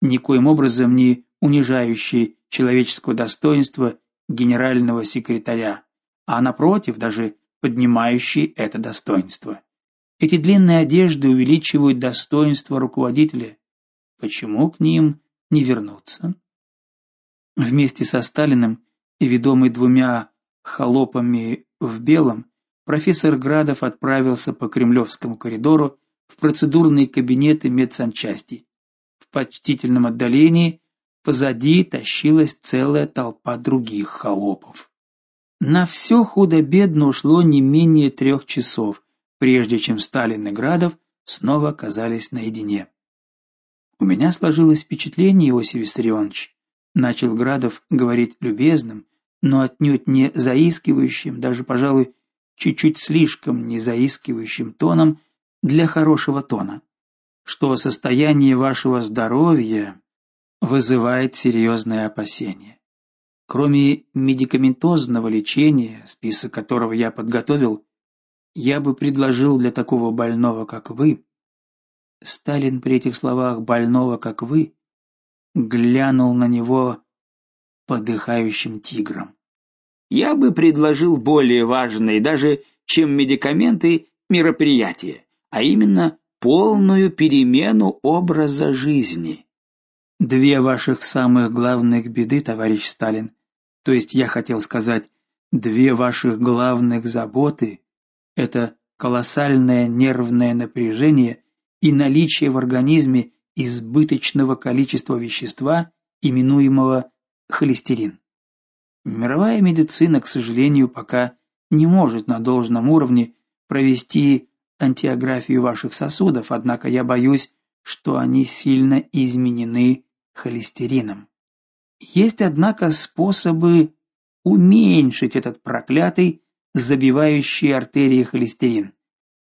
никоим образом не унижающий человеческого достоинства генерального секретаря, а напротив, даже поднимающий это достоинство. Эти длинные одежды увеличивают достоинство руководителя. Почему к ним не вернуться? Вместе со Сталиным и ведомый двумя холопами в белом, профессор Градов отправился по Кремлевскому коридору в процедурные кабинеты медсанчасти. В почтительном отдалении позади тащилась целая толпа других холопов. На все худо-бедно ушло не менее трех часов, прежде чем Сталин и Градов снова оказались наедине. У меня сложилось впечатление, Иосиф Виссарионович, начал Градов говорить любезным, но отнюдь не заискивающим, даже, пожалуй, чуть-чуть слишком не заискивающим тоном для хорошего тона, что состояние вашего здоровья вызывает серьезные опасения. Кроме медикаментозного лечения, список которого я подготовил, я бы предложил для такого больного, как вы, Сталин при этих словах больного, как вы, глянул на него подыхающим тигром. Я бы предложил более важные даже, чем медикаменты, мероприятия, а именно полную перемену образа жизни. Две ваших самых главных беды, товарищ Сталин, то есть я хотел сказать, две ваших главных заботы это колоссальное нервное напряжение и наличие в организме избыточного количества вещества, именуемого холестерин. Мировая медицина, к сожалению, пока не может на должном уровне провести антиографию ваших сосудов, однако я боюсь, что они сильно изменены холестерином. Есть, однако, способы уменьшить этот проклятый забивающий артерии холестерин.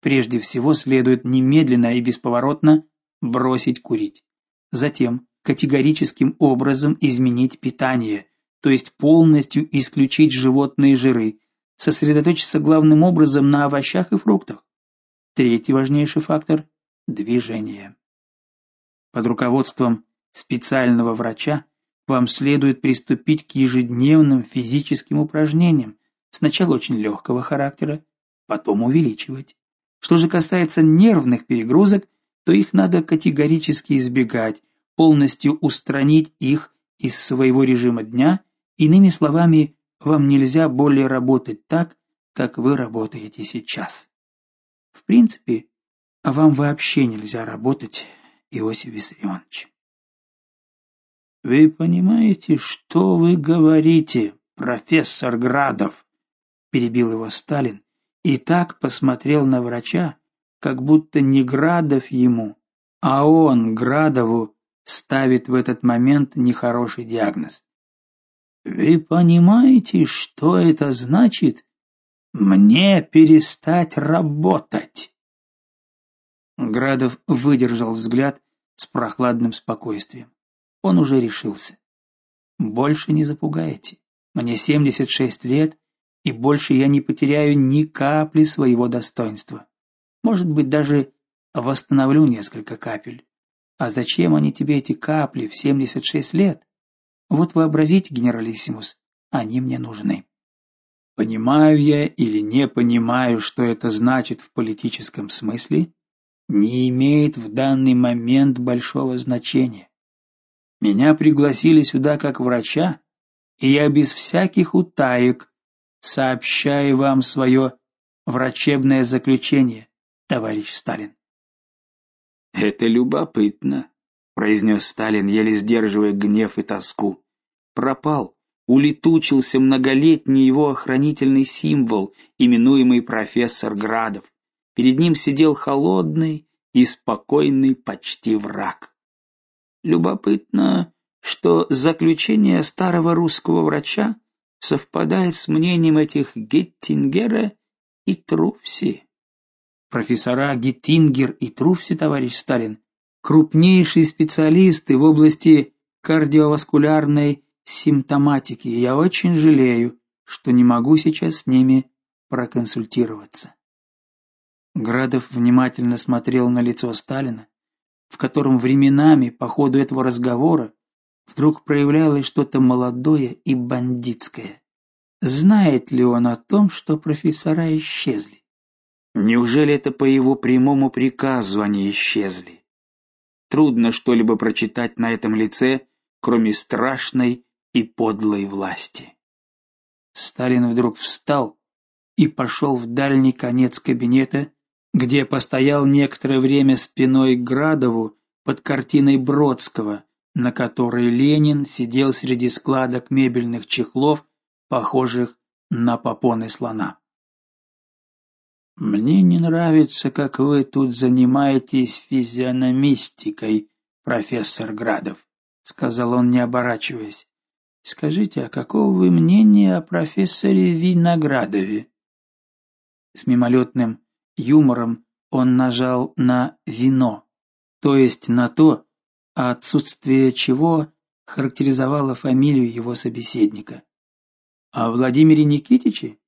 Прежде всего следует немедленно и бесповоротно бросить курить. Затем категорическим образом изменить питание, то есть полностью исключить животные жиры, сосредоточиться главным образом на овощах и фруктах. Третий важнейший фактор движение. Под руководством специального врача, вам следует приступить к ежедневным физическим упражнениям, сначала очень легкого характера, потом увеличивать. Что же касается нервных перегрузок, то их надо категорически избегать, полностью устранить их из своего режима дня, иными словами, вам нельзя более работать так, как вы работаете сейчас. В принципе, вам вообще нельзя работать, Иосиф Виссарионович. Вы понимаете, что вы говорите, профессор Градов? перебил его Сталин и так посмотрел на врача, как будто не Градов ему, а он Градову ставит в этот момент нехороший диагноз. Вы понимаете, что это значит? Мне перестать работать. Градов выдержал взгляд с прохладным спокойствием. Он уже решился. Больше не запугаете. Мне 76 лет, и больше я не потеряю ни капли своего достоинства. Может быть, даже восстановлю несколько капель. А зачем они тебе эти капли в 76 лет? Вот вообразите, генералиссимус, они мне нужны. Понимаю я или не понимаю, что это значит в политическом смысле, не имеет в данный момент большого значения. Меня пригласили сюда как врача, и я без всяких утаек сообщаю вам свое врачебное заключение, товарищ Сталин. Это любопытно, произнес Сталин, еле сдерживая гнев и тоску. Пропал, улетучился многолетний его охранительный символ, именуемый профессор Градов. Перед ним сидел холодный и спокойный почти враг. Любопытно, что заключение старого русского врача совпадает с мнением этих Геттингера и Труфси. Профессора Геттингер и Труфси, товарищ Сталин, крупнейшие специалисты в области кардиоваскулярной симптоматики. Я очень жалею, что не могу сейчас с ними проконсультироваться. Градов внимательно смотрел на лицо Сталина, в котором временами по ходу этого разговора вдруг проявлялось что-то молодое и бандитское. Знает ли он о том, что профессора исчезли? Неужели это по его прямому приказу они исчезли? Трудно что-либо прочитать на этом лице, кроме страшной и подлой власти. Сталин вдруг встал и пошел в дальний конец кабинета, где постоял некоторое время спиной к Градову под картиной Бродского, на которой Ленин сидел среди складок мебельных чехлов, похожих на попоны слона. Мне не нравится, как вы тут занимаетесь физиономистикой, профессор Градов, сказал он, не оборачиваясь. Скажите, а какого вы мнения о профессоре Виноградове? С мимолетным юмором он нажал на вино, то есть на то, отсутствие чего характеризовало фамилию его собеседника. А Владимире Никитиче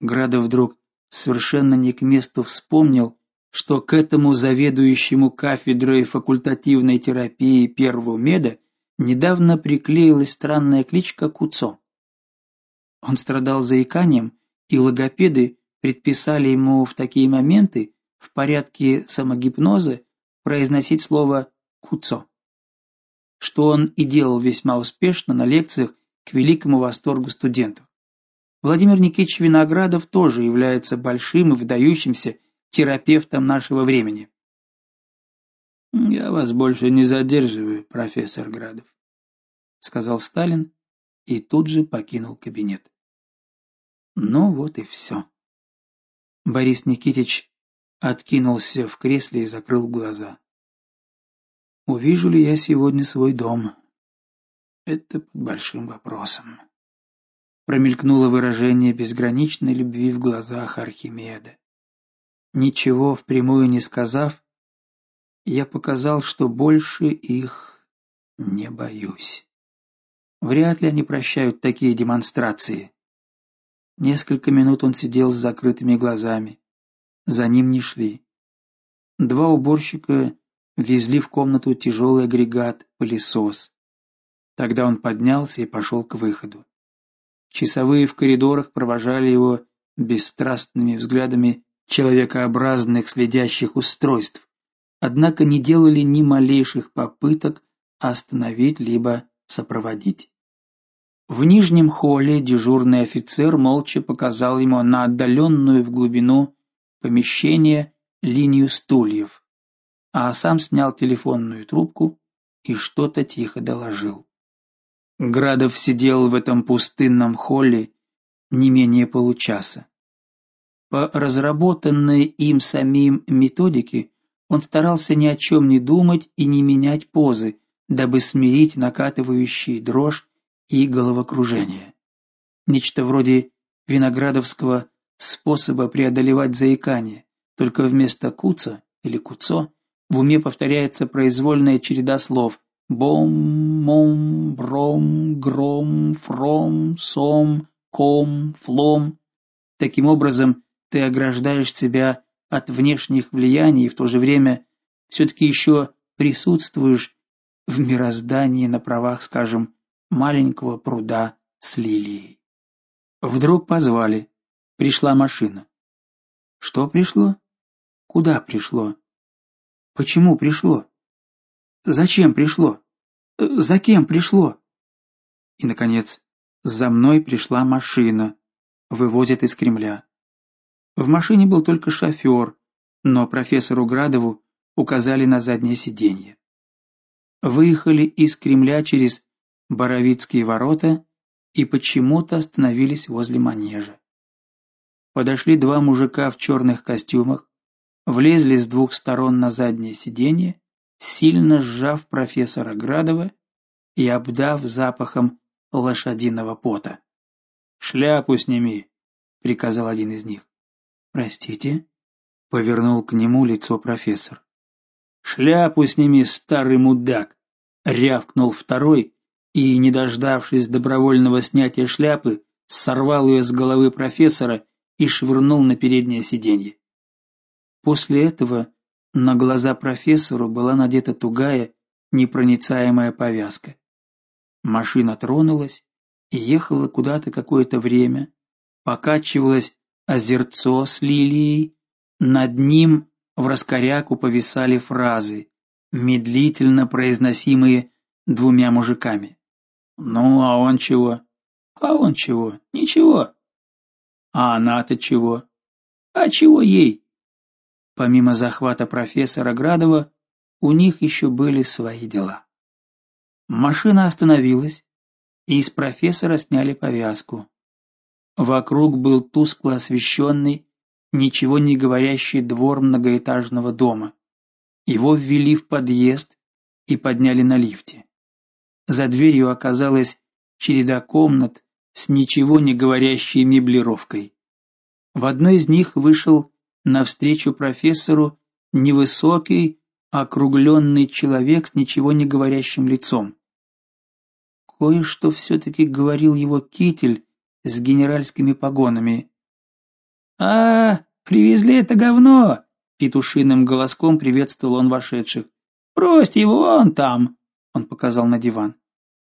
Градов вдруг совершенно не к месту вспомнил, что к этому заведующему кафедрой факультативной терапии первого меда недавно приклеилась странная кличка Куцо. Он страдал заиканием, и логопеды предписали ему в такие моменты в порядке самогипноза произносить слово Куцо, что он и делал весьма успешно на лекциях к великому восторгу студентов. Владимир Никитич Виноградов тоже является большим и выдающимся терапевтом нашего времени. Я вас больше не задерживаю, профессор Градов, сказал Сталин и тут же покинул кабинет. Ну вот и все. Борис Никитич откинулся в кресле и закрыл глаза. Увижу ли я сегодня свой дом? Это под большим вопросом. Промелькнуло выражение безграничной любви в глазах Архимеда. Ничего впрямую не сказав, я показал, что больше их не боюсь. Вряд ли они прощают такие демонстрации. Несколько минут он сидел с закрытыми глазами. За ним не шли. Два уборщика везли в комнату тяжелый агрегат, пылесос. Тогда он поднялся и пошел к выходу. Часовые в коридорах провожали его бесстрастными взглядами человекообразных следящих устройств, однако не делали ни малейших попыток остановить либо сопроводить. В нижнем холле дежурный офицер молча показал ему на отдаленную в глубину помещения линию стульев, а сам снял телефонную трубку и что-то тихо доложил. Градов сидел в этом пустынном холле не менее получаса. По разработанной им самим методике он старался ни о чем не думать и не менять позы, дабы смирить накатывающий дрожь и головокружение. Нечто вроде виноградовского способа преодолевать заикание, только вместо куца или куцо в уме повторяется произвольная череда слов: бом, мом, бром, гром, фром, сом, ком, флом. Таким образом, ты ограждаешь себя от внешних влияний и в то же время все таки еще присутствуешь в мироздании на правах, скажем, маленького пруда с лилией. Вдруг позвали. Пришла машина. Что пришло? Куда пришло? Почему пришло? Зачем пришло? За кем пришло? И наконец, за мной пришла машина. Вывозят из Кремля. В машине был только шофер, но профессору Градову указали на заднее сиденье. Выехали из Кремля через Боровицкие ворота и почему-то остановились возле манежа. Подошли два мужика в черных костюмах, влезли с двух сторон на заднее сиденье, сильно сжав профессора Градова и обдав запахом лошадиного пота. "Шляпу сними", приказал один из них. Простите, повернул к нему лицо профессор. Шляпу сними, старый мудак, рявкнул второй и, не дождавшись добровольного снятия шляпы, сорвал ее с головы профессора и швырнул на переднее сиденье. После этого на глаза профессору была надета тугая, непроницаемая повязка. Машина тронулась и ехала куда-то какое-то время, покачивалась озерцо с лилией, над ним в раскоряку повисали фразы, медлительно произносимые двумя мужиками. Ну, а он чего? А он чего? Ничего. А она-то чего? А чего ей? Помимо захвата профессора Градова, у них еще были свои дела. Машина остановилась, и из профессора сняли повязку. Вокруг был тускло освещенный, ничего не говорящий двор многоэтажного дома. Его ввели в подъезд и подняли на лифте. За дверью оказалась череда комнат с ничего не говорящей меблировкой. В одной из них вышел навстречу профессору невысокий, округленный человек с ничего не говорящим лицом. Кое-что все таки говорил его китель с генеральскими погонами. А, привезли это говно, петушиным голоском приветствовал он вошедших. Бросьте его вон там, он показал на диван.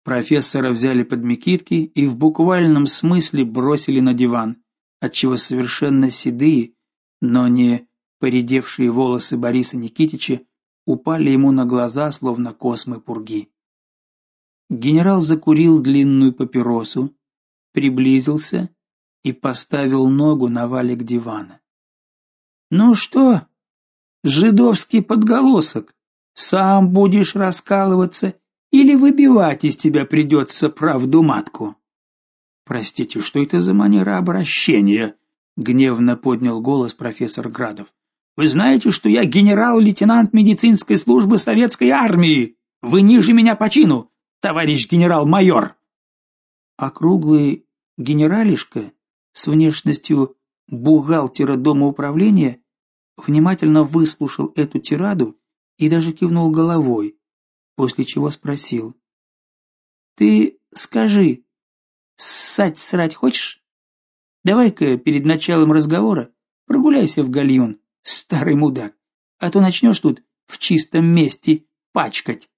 Профессора взяли под мекитки и в буквальном смысле бросили на диван, отчего совершенно седые, но не поредевшие волосы Бориса Никитича упали ему на глаза, словно космы пурги. Генерал закурил длинную папиросу, приблизился и поставил ногу на валик дивана. Ну что, жидовский подголосок, сам будешь раскалываться или выбивать из тебя придется правду матку? Простите, что это за манера обращения? Гневно поднял голос профессор Градов. Вы знаете, что я генерал-лейтенант медицинской службы советской армии. Вы ниже меня по чину, товарищ генерал-майор округлый генералишка с внешностью бухгалтера дома управления внимательно выслушал эту тираду и даже кивнул головой, после чего спросил: "Ты скажи, ссать срать хочешь? Давай-ка перед началом разговора прогуляйся в гальюн, старый мудак, а то начнешь тут в чистом месте пачкать.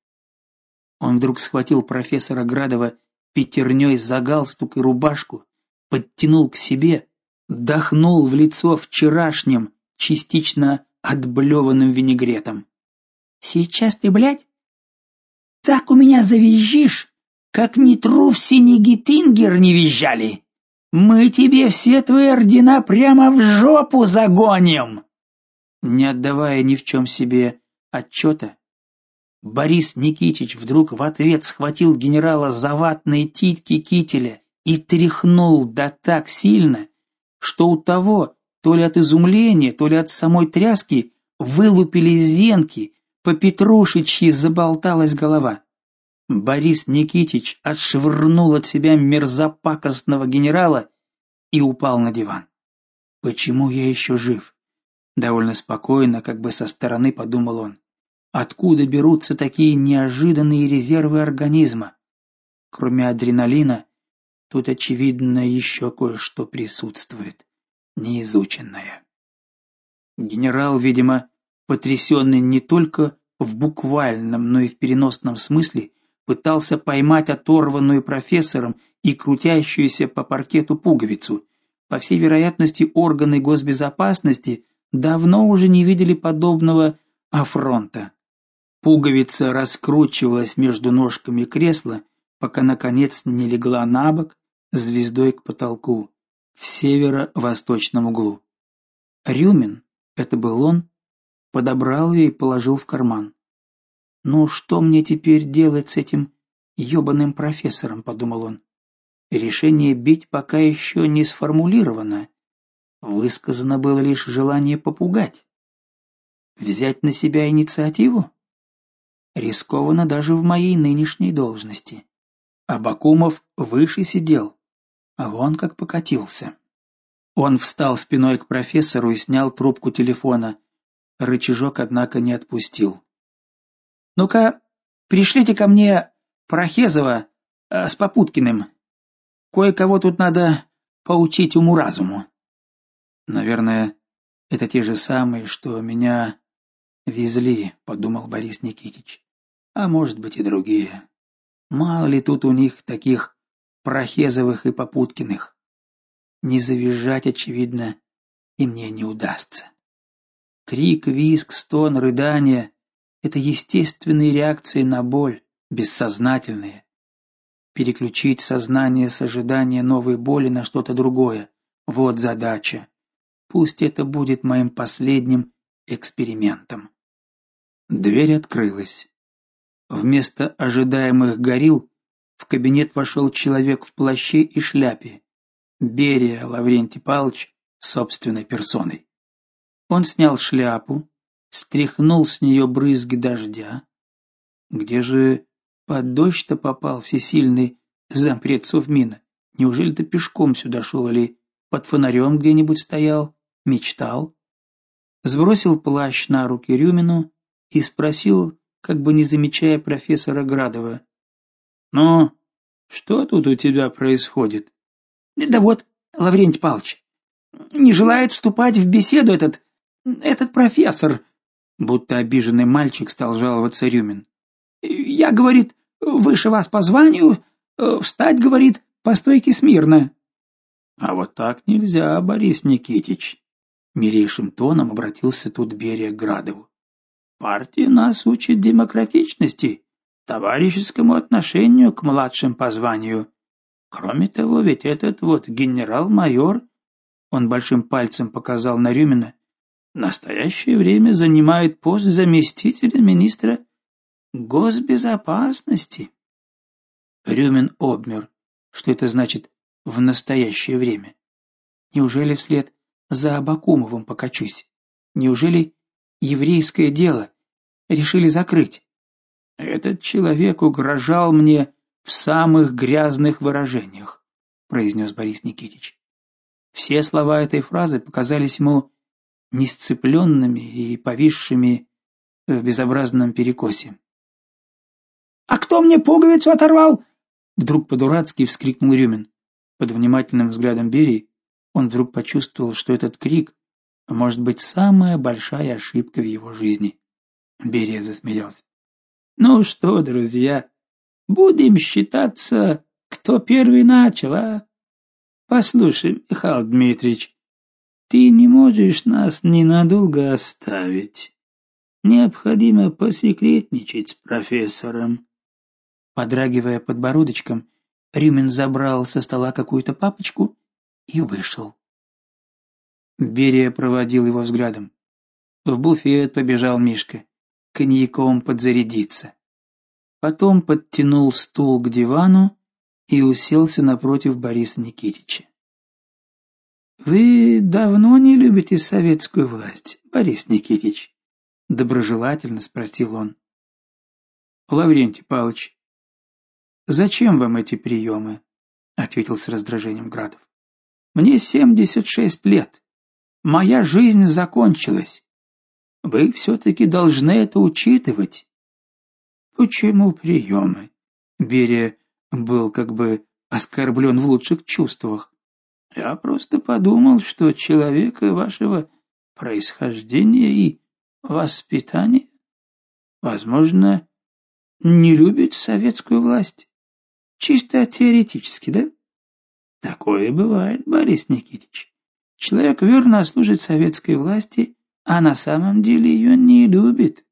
Он вдруг схватил профессора Градова пятерней за галстук и рубашку, подтянул к себе, дохнул в лицо вчерашним, частично отблеванным винегретом. Сейчас ты, блядь, так у меня завизжишь, как ни Труф Синегитингер не визжали. Мы тебе все твои ордена прямо в жопу загоним. Не отдавая ни в чем себе отчета, Борис Никитич вдруг в ответ схватил генерала за ватные титьки кителя и тряхнул да так сильно, что у того, то ли от изумления, то ли от самой тряски, вылупились зенки, по Петрушичьи заболталась голова. Борис Никитич отшвырнул от себя мерзопакостного генерала и упал на диван. Почему я еще жив? Довольно спокойно, как бы со стороны подумал он. Откуда берутся такие неожиданные резервы организма? Кроме адреналина, тут очевидно еще кое-что присутствует, неизученное. Генерал, видимо, потрясенный не только в буквальном, но и в переносном смысле, пытался поймать оторванную профессором и крутящуюся по паркету пуговицу. По всей вероятности, органы госбезопасности давно уже не видели подобного афронта. Пуговица раскручивалась между ножками кресла, пока наконец не легла на бок звездой к потолку в северо-восточном углу. Рюмин, это был он, подобрал ее и положил в карман. Ну что мне теперь делать с этим ёбаным профессором, подумал он. Решение бить пока еще не сформулировано. Высказано было лишь желание попугать. Взять на себя инициативу? Рискованно даже в моей нынешней должности. Абакумов выше сидел, а вон как покатился. Он встал спиной к профессору и снял трубку телефона. Рычажок, однако, не отпустил. Ну-ка, пришлите ко мне Прохезова э, с Попуткиным. Кое-кого тут надо поучить уму-разуму. Наверное, это те же самые, что меня везли, подумал Борис Никитич. А может быть и другие. Мало ли тут у них таких Прохезовых и Попуткиных. Не завизжать, очевидно, и мне не удастся. Крик, визг, стон, рыдание это естественные реакции на боль, бессознательные. Переключить сознание с ожидания новой боли на что-то другое вот задача. Пусть это будет моим последним экспериментом. Дверь открылась. Вместо ожидаемых горил в кабинет вошел человек в плаще и шляпе. Берия Лаврентий Павлович собственной персоной. Он снял шляпу, стряхнул с нее брызги дождя. Где же под дождь-то попал всесильный зампред Совмина? Неужели ты пешком сюда шел или под фонарем где-нибудь стоял, мечтал? Сбросил плащ на руки Рюмину и спросил, как бы не замечая профессора Градова: "Ну, что тут у тебя происходит?" "Да вот, Лаврентий Павлович, не желает вступать в беседу этот этот профессор будто обиженный мальчик стал жаловаться Рюмин. Я, говорит, выше вас по званию, э, встать, говорит, по стойке смирно. А вот так нельзя, Борис Никитич, милейшим тоном обратился тут Берия к Градову. Партия нас учит демократичности, товарищескому отношению к младшим по званию. Кроме того, ведь этот вот генерал-майор, он большим пальцем показал на Рюмина, в настоящее время занимает пост заместителя министра госбезопасности. Рюмин обмер. Что это значит в настоящее время? Неужели вслед за Абакумовым покачусь? Неужели еврейское дело решили закрыть? Этот человек угрожал мне в самых грязных выражениях, произнес Борис Никитич. Все слова этой фразы показались ему несцепленными и повисшими в безобразном перекосе. А кто мне пуговицу оторвал? вдруг по-дурацки вскрикнул Рюмин. Под внимательным взглядом Берии он вдруг почувствовал, что этот крик может быть самая большая ошибка в его жизни. Берия засмеялся. Ну что, друзья, будем считаться, кто первый начал, а? Послушай, Михаил Дмитриевич, ты не можешь нас ненадолго оставить. Необходимо посекретничать с профессором. Подрагивая подбородочком, Рюмин забрал со стола какую-то папочку и вышел. Берия проводил его взглядом. В буфет побежал Мишка, коньяком подзарядиться. Потом подтянул стул к дивану и уселся напротив Бориса Никитича. Вы давно не любите советскую власть, Борис Никитич? доброжелательно спросил он. Лаврентий Павлович, зачем вам эти приемы?» — ответил с раздражением Градов. Мне семьдесят шесть лет. Моя жизнь закончилась. Вы все-таки должны это учитывать. Почему приемы?» Берия был как бы оскорблен в лучших чувствах. Я просто подумал, что человека вашего происхождения и воспитания, возможно, не любит советскую власть. Чисто теоретически, да? Такое бывает, Борис Никитич. Человек верно служит советской власти, а на самом деле ее не любит.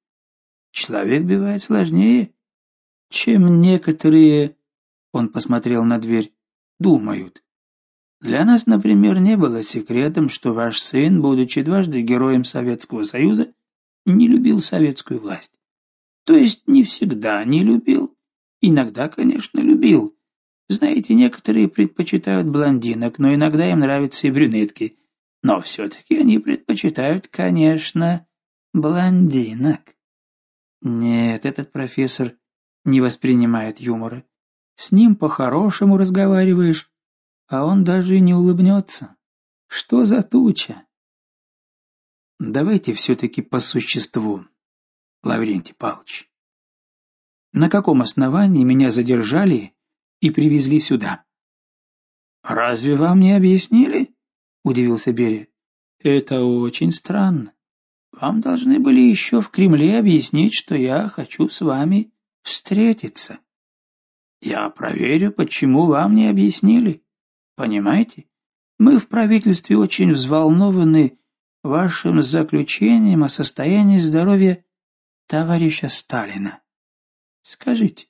Человек бывает сложнее, чем некоторые, он посмотрел на дверь, думают. Для нас, например, не было секретом, что ваш сын, будучи дважды героем Советского Союза, не любил советскую власть. То есть не всегда не любил, иногда, конечно, любил. Знаете, некоторые предпочитают блондинок, но иногда им нравятся и брюнетки. Но все-таки они предпочитают, конечно, блондинок. Нет, этот профессор не воспринимает юмора. С ним по-хорошему разговариваешь, а он даже и не улыбнется. Что за туча? Давайте все-таки по существу, Лаврентий Павлович. На каком основании меня задержали и привезли сюда? Разве вам не объяснили? удивился Берия. Это очень странно. Вам должны были еще в Кремле объяснить, что я хочу с вами встретиться. Я проверю, почему вам не объяснили. Понимаете? Мы в правительстве очень взволнованы вашим заключением о состоянии здоровья товарища Сталина. Скажите,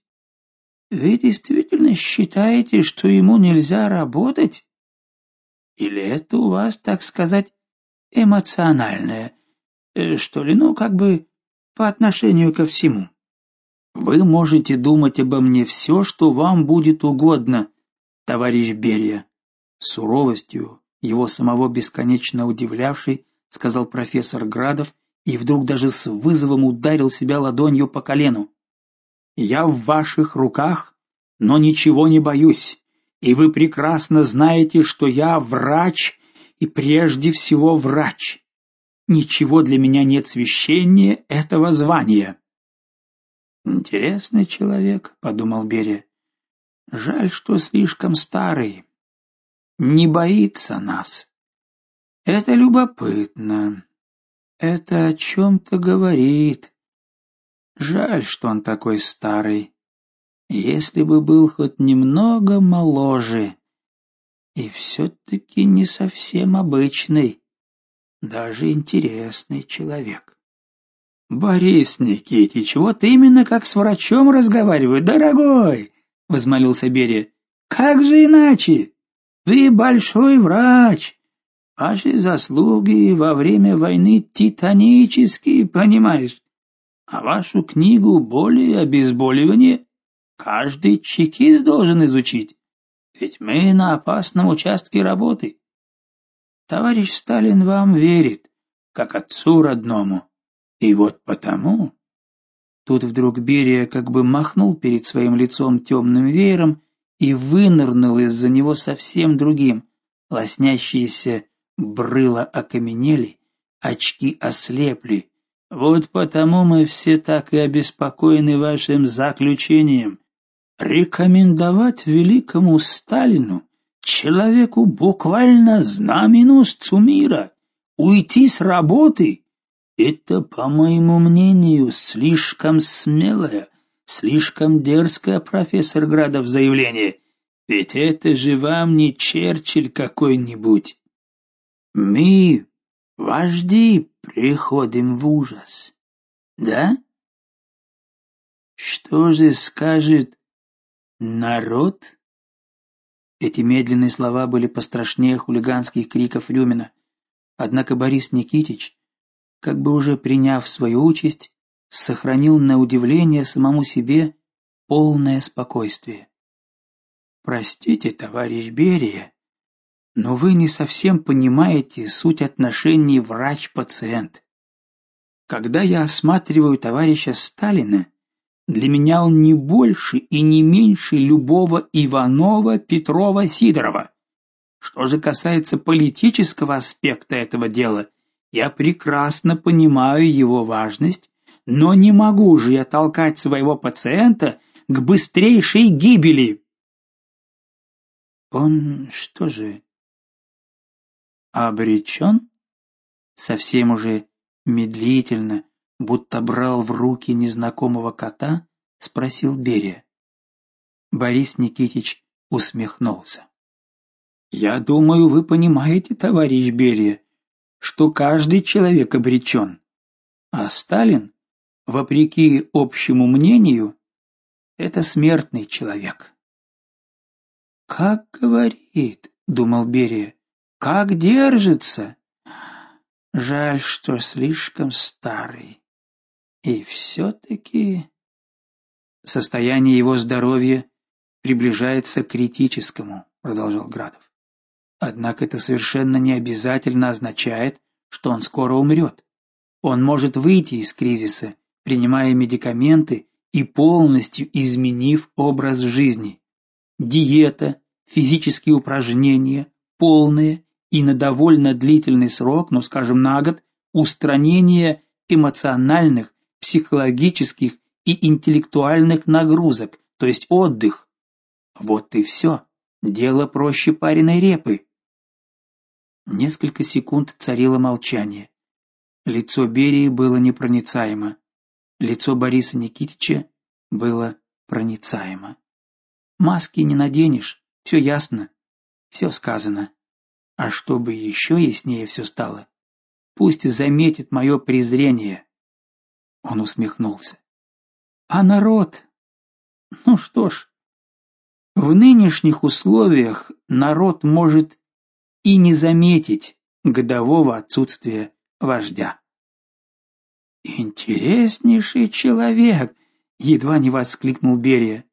вы действительно считаете, что ему нельзя работать? Или это у вас, так сказать, эмоциональное, э, что ли, ну, как бы по отношению ко всему? Вы можете думать обо мне все, что вам будет угодно, товарищ Берия суровостью, его самого бесконечно удивлявшей, сказал профессор Градов и вдруг даже с вызовом ударил себя ладонью по колену. Я в ваших руках, но ничего не боюсь, и вы прекрасно знаете, что я врач и прежде всего врач. Ничего для меня нет священнее этого звания. Интересный человек, подумал Берия. Жаль, что слишком старый не боится нас. Это любопытно. Это о чем-то говорит. Жаль, что он такой старый. Если бы был хоть немного моложе. И все-таки не совсем обычный, даже интересный человек. Борис Никитич, вот именно как с врачом разговаривают, дорогой, возмолился Берия. Как же иначе? Вы большой врач. Ваши заслуги во время войны титанические, понимаешь? А вашу книгу более обезболивание каждый чекист должен изучить. Ведь мы на опасном участке работы. Товарищ Сталин вам верит, как отцу родному. И вот потому Тут вдруг Берия как бы махнул перед своим лицом темным веером и вынырнул из-за него совсем другим. Лоснящиеся брыла окаменели, очки ослепли. Вот потому мы все так и обеспокоены вашим заключением. Рекомендовать великому Сталину, человеку буквально знаменосцу мира, уйти с работы Это, по моему мнению, слишком смелое, слишком дерзкое, профессор Градов, заявление. Ведь это же вам не Черчилль какой-нибудь. Мы, вожди, приходим в ужас. Да? Что же скажет народ? Эти медленные слова были пострашнее хулиганских криков Люмина. Однако Борис Никитич как бы уже приняв свою участь, сохранил на удивление самому себе полное спокойствие. Простите, товарищ Берия, но вы не совсем понимаете суть отношений врач-пациент. Когда я осматриваю товарища Сталина, для меня он не больше и не меньше любого Иванова, Петрова, Сидорова. Что же касается политического аспекта этого дела, я прекрасно понимаю его важность, но не могу же я толкать своего пациента к быстрейшей гибели. Он что же обречен? Совсем уже медлительно, будто брал в руки незнакомого кота, спросил Берия. Борис Никитич усмехнулся. Я думаю, вы понимаете, товарищ Берия, что каждый человек обречен. А Сталин, вопреки общему мнению, это смертный человек. Как говорит, думал Берия, как держится. Жаль, что слишком старый. И все-таки состояние его здоровья приближается к критическому, продолжал Градов. Однако это совершенно не обязательно означает, что он скоро умрет. Он может выйти из кризиса, принимая медикаменты и полностью изменив образ жизни. Диета, физические упражнения, полное и на довольно длительный срок, ну, скажем, на год, устранение эмоциональных, психологических и интеллектуальных нагрузок, то есть отдых. Вот и все. Дело проще пареной репы. Несколько секунд царило молчание. Лицо Берии было непроницаемо. Лицо Бориса Никитича было проницаемо. Маски не наденешь, все ясно, все сказано. А чтобы еще яснее все стало, пусть заметит мое презрение. Он усмехнулся. А народ? Ну что ж, в нынешних условиях народ может и не заметить годового отсутствия вождя. Интереснейший человек, едва не воскликнул Берия.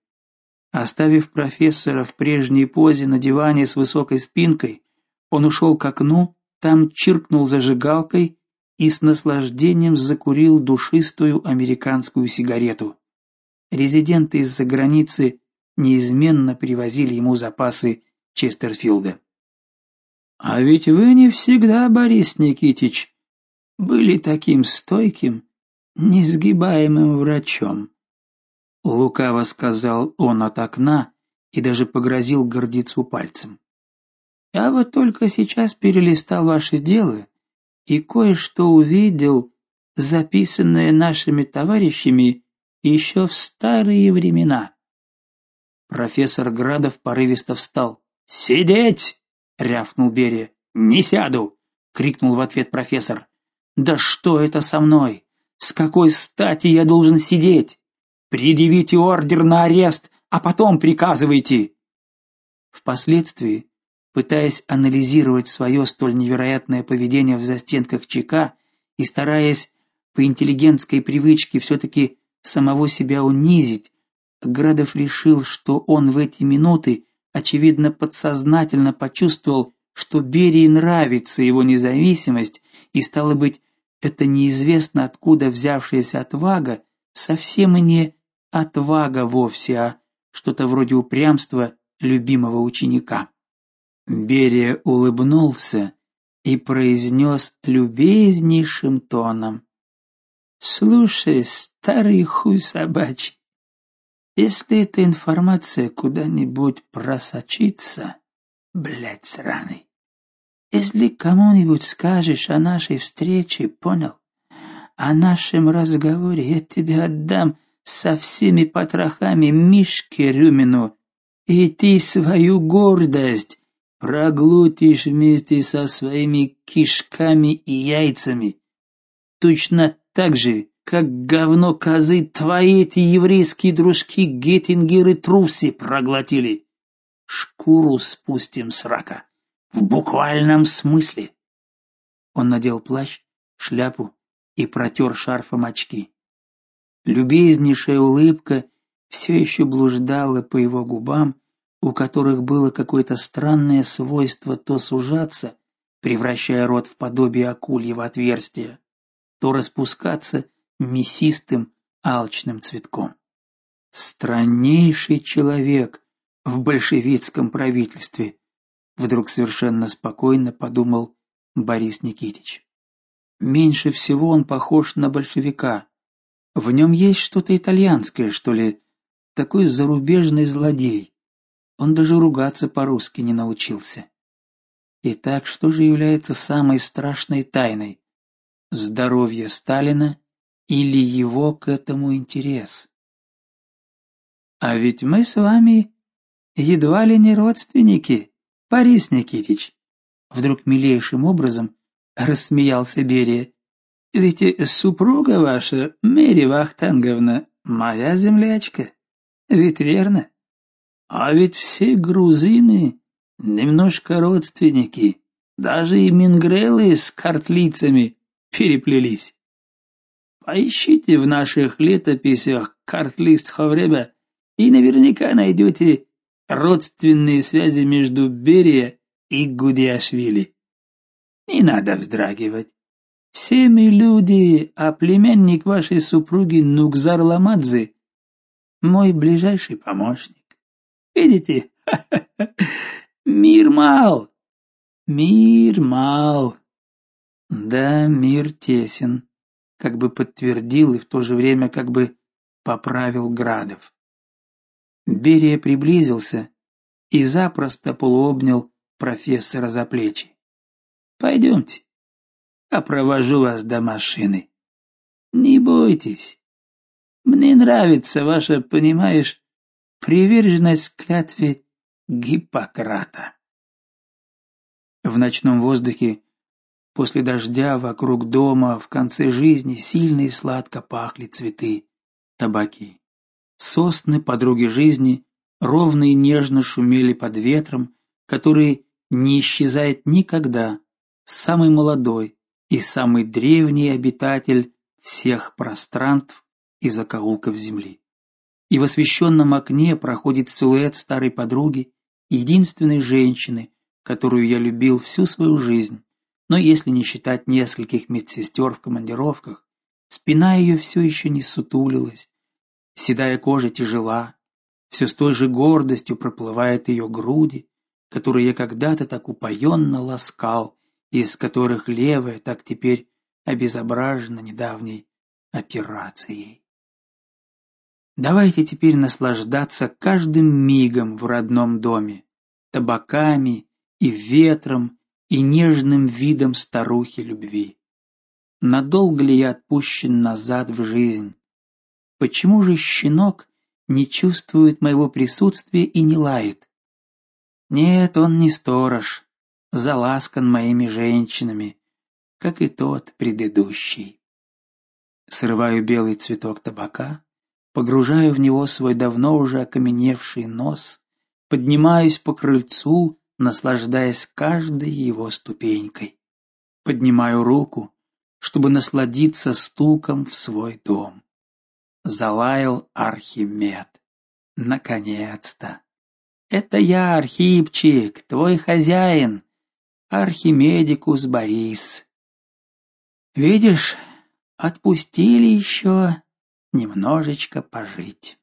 Оставив профессора в прежней позе на диване с высокой спинкой, он ушел к окну, там чиркнул зажигалкой и с наслаждением закурил душистую американскую сигарету. Резиденты из-за границы неизменно привозили ему запасы Честерфилда. А ведь вы не всегда, Борис Никитич, были таким стойким, несгибаемым врачом. Лукаво сказал он от окна и даже погрозил гордицу пальцем. Я вот только сейчас перелистал ваши дела и кое-что увидел, записанное нашими товарищами еще в старые времена. Профессор Градов порывисто встал. Сидеть! рявкнул Берия. "Не сяду!" крикнул в ответ профессор. "Да что это со мной? С какой стати я должен сидеть? Предъявите ордер на арест, а потом приказывайте". Впоследствии, пытаясь анализировать свое столь невероятное поведение в застенках ЧК и стараясь по интеллигентской привычке все таки самого себя унизить, Градов решил, что он в эти минуты очевидно подсознательно почувствовал, что Берии нравится его независимость, и стало быть, это неизвестно откуда взявшаяся отвага совсем и не отвага вовсе, а что-то вроде упрямства любимого ученика. Берия улыбнулся и произнес любезнейшим тоном: "Слушай, старый хуй собачий, если эта информация куда-нибудь просочится, блядь сраный. Если кому-нибудь скажешь о нашей встрече, понял? о нашем разговоре я тебе отдам со всеми потрохами Мишке Рюмину, и ты свою гордость проглотишь вместе со своими кишками и яйцами. Точно так же, как говно козы твои эти еврейские дружки Геттингеры Труси проглотили. Шкуру спустим с рака. В буквальном смысле. Он надел плащ, шляпу и протер шарфом очки. Любезнейшая улыбка все еще блуждала по его губам, у которых было какое-то странное свойство то сужаться, превращая рот в подобие акульего отверстия, то распускаться мясистым алчным цветком. Страннейший человек в большевистском правительстве, вдруг совершенно спокойно подумал Борис Никитич. Меньше всего он похож на большевика, в нем есть что-то итальянское, что ли, такой зарубежный злодей. Он даже ругаться по-русски не научился. Итак, что же является самой страшной тайной? Здоровье Сталина или его к этому интерес? А ведь мы с вами едва ли не родственники, Борис Никитич. Вдруг милейшим образом рассмеялся Берия. Ведь супруга ваша, Мэри Вахтанговна, моя землячка. Ведь верно? А ведь все грузины немножко родственники. Даже и мингрелы с картлицами переплелись. Поищите в наших летописях картлист Хавреба и наверняка найдете родственные связи между Берия и Гудиашвили. Не надо вздрагивать. Все мы люди, а племянник вашей супруги Нугзар Ламадзе мой ближайший помощник. Видите? Мир мал. Мир мал. Да, мир тесен, как бы подтвердил и в то же время как бы поправил Градов. Берия приблизился и запросто полуобнял профессора за плечи. Пойдемте а провожу вас до машины. Не бойтесь. Мне нравится ваша, понимаешь, приверженность клятве Гиппократа. В ночном воздухе после дождя вокруг дома в конце жизни сильно и сладко пахли цветы, табаки. Сосны подруги жизни ровно и нежно шумели под ветром, который не исчезает никогда, самый молодой, и самый древний обитатель всех пространств и закоулков земли. И в освещенном окне проходит силуэт старой подруги, единственной женщины, которую я любил всю свою жизнь. Но если не считать нескольких медсестер в командировках, спина ее все еще не сутулилась, седая кожа тяжела, все с той же гордостью проплывает ее груди, которые я когда-то так упоенно ласкал из которых левая так теперь обезображена недавней операцией. Давайте теперь наслаждаться каждым мигом в родном доме, табаками и ветром и нежным видом старухи любви. Надолго ли я отпущен назад в жизнь? Почему же щенок не чувствует моего присутствия и не лает? Нет, он не сторож, заласкан моими женщинами, как и тот предыдущий. Срываю белый цветок табака, погружаю в него свой давно уже окаменевший нос, поднимаюсь по крыльцу, наслаждаясь каждой его ступенькой. Поднимаю руку, чтобы насладиться стуком в свой дом. Залаял Архимед. Наконец-то. Это я, Архипчик, твой хозяин. Архимедикус Борис. Видишь, отпустили еще немножечко пожить.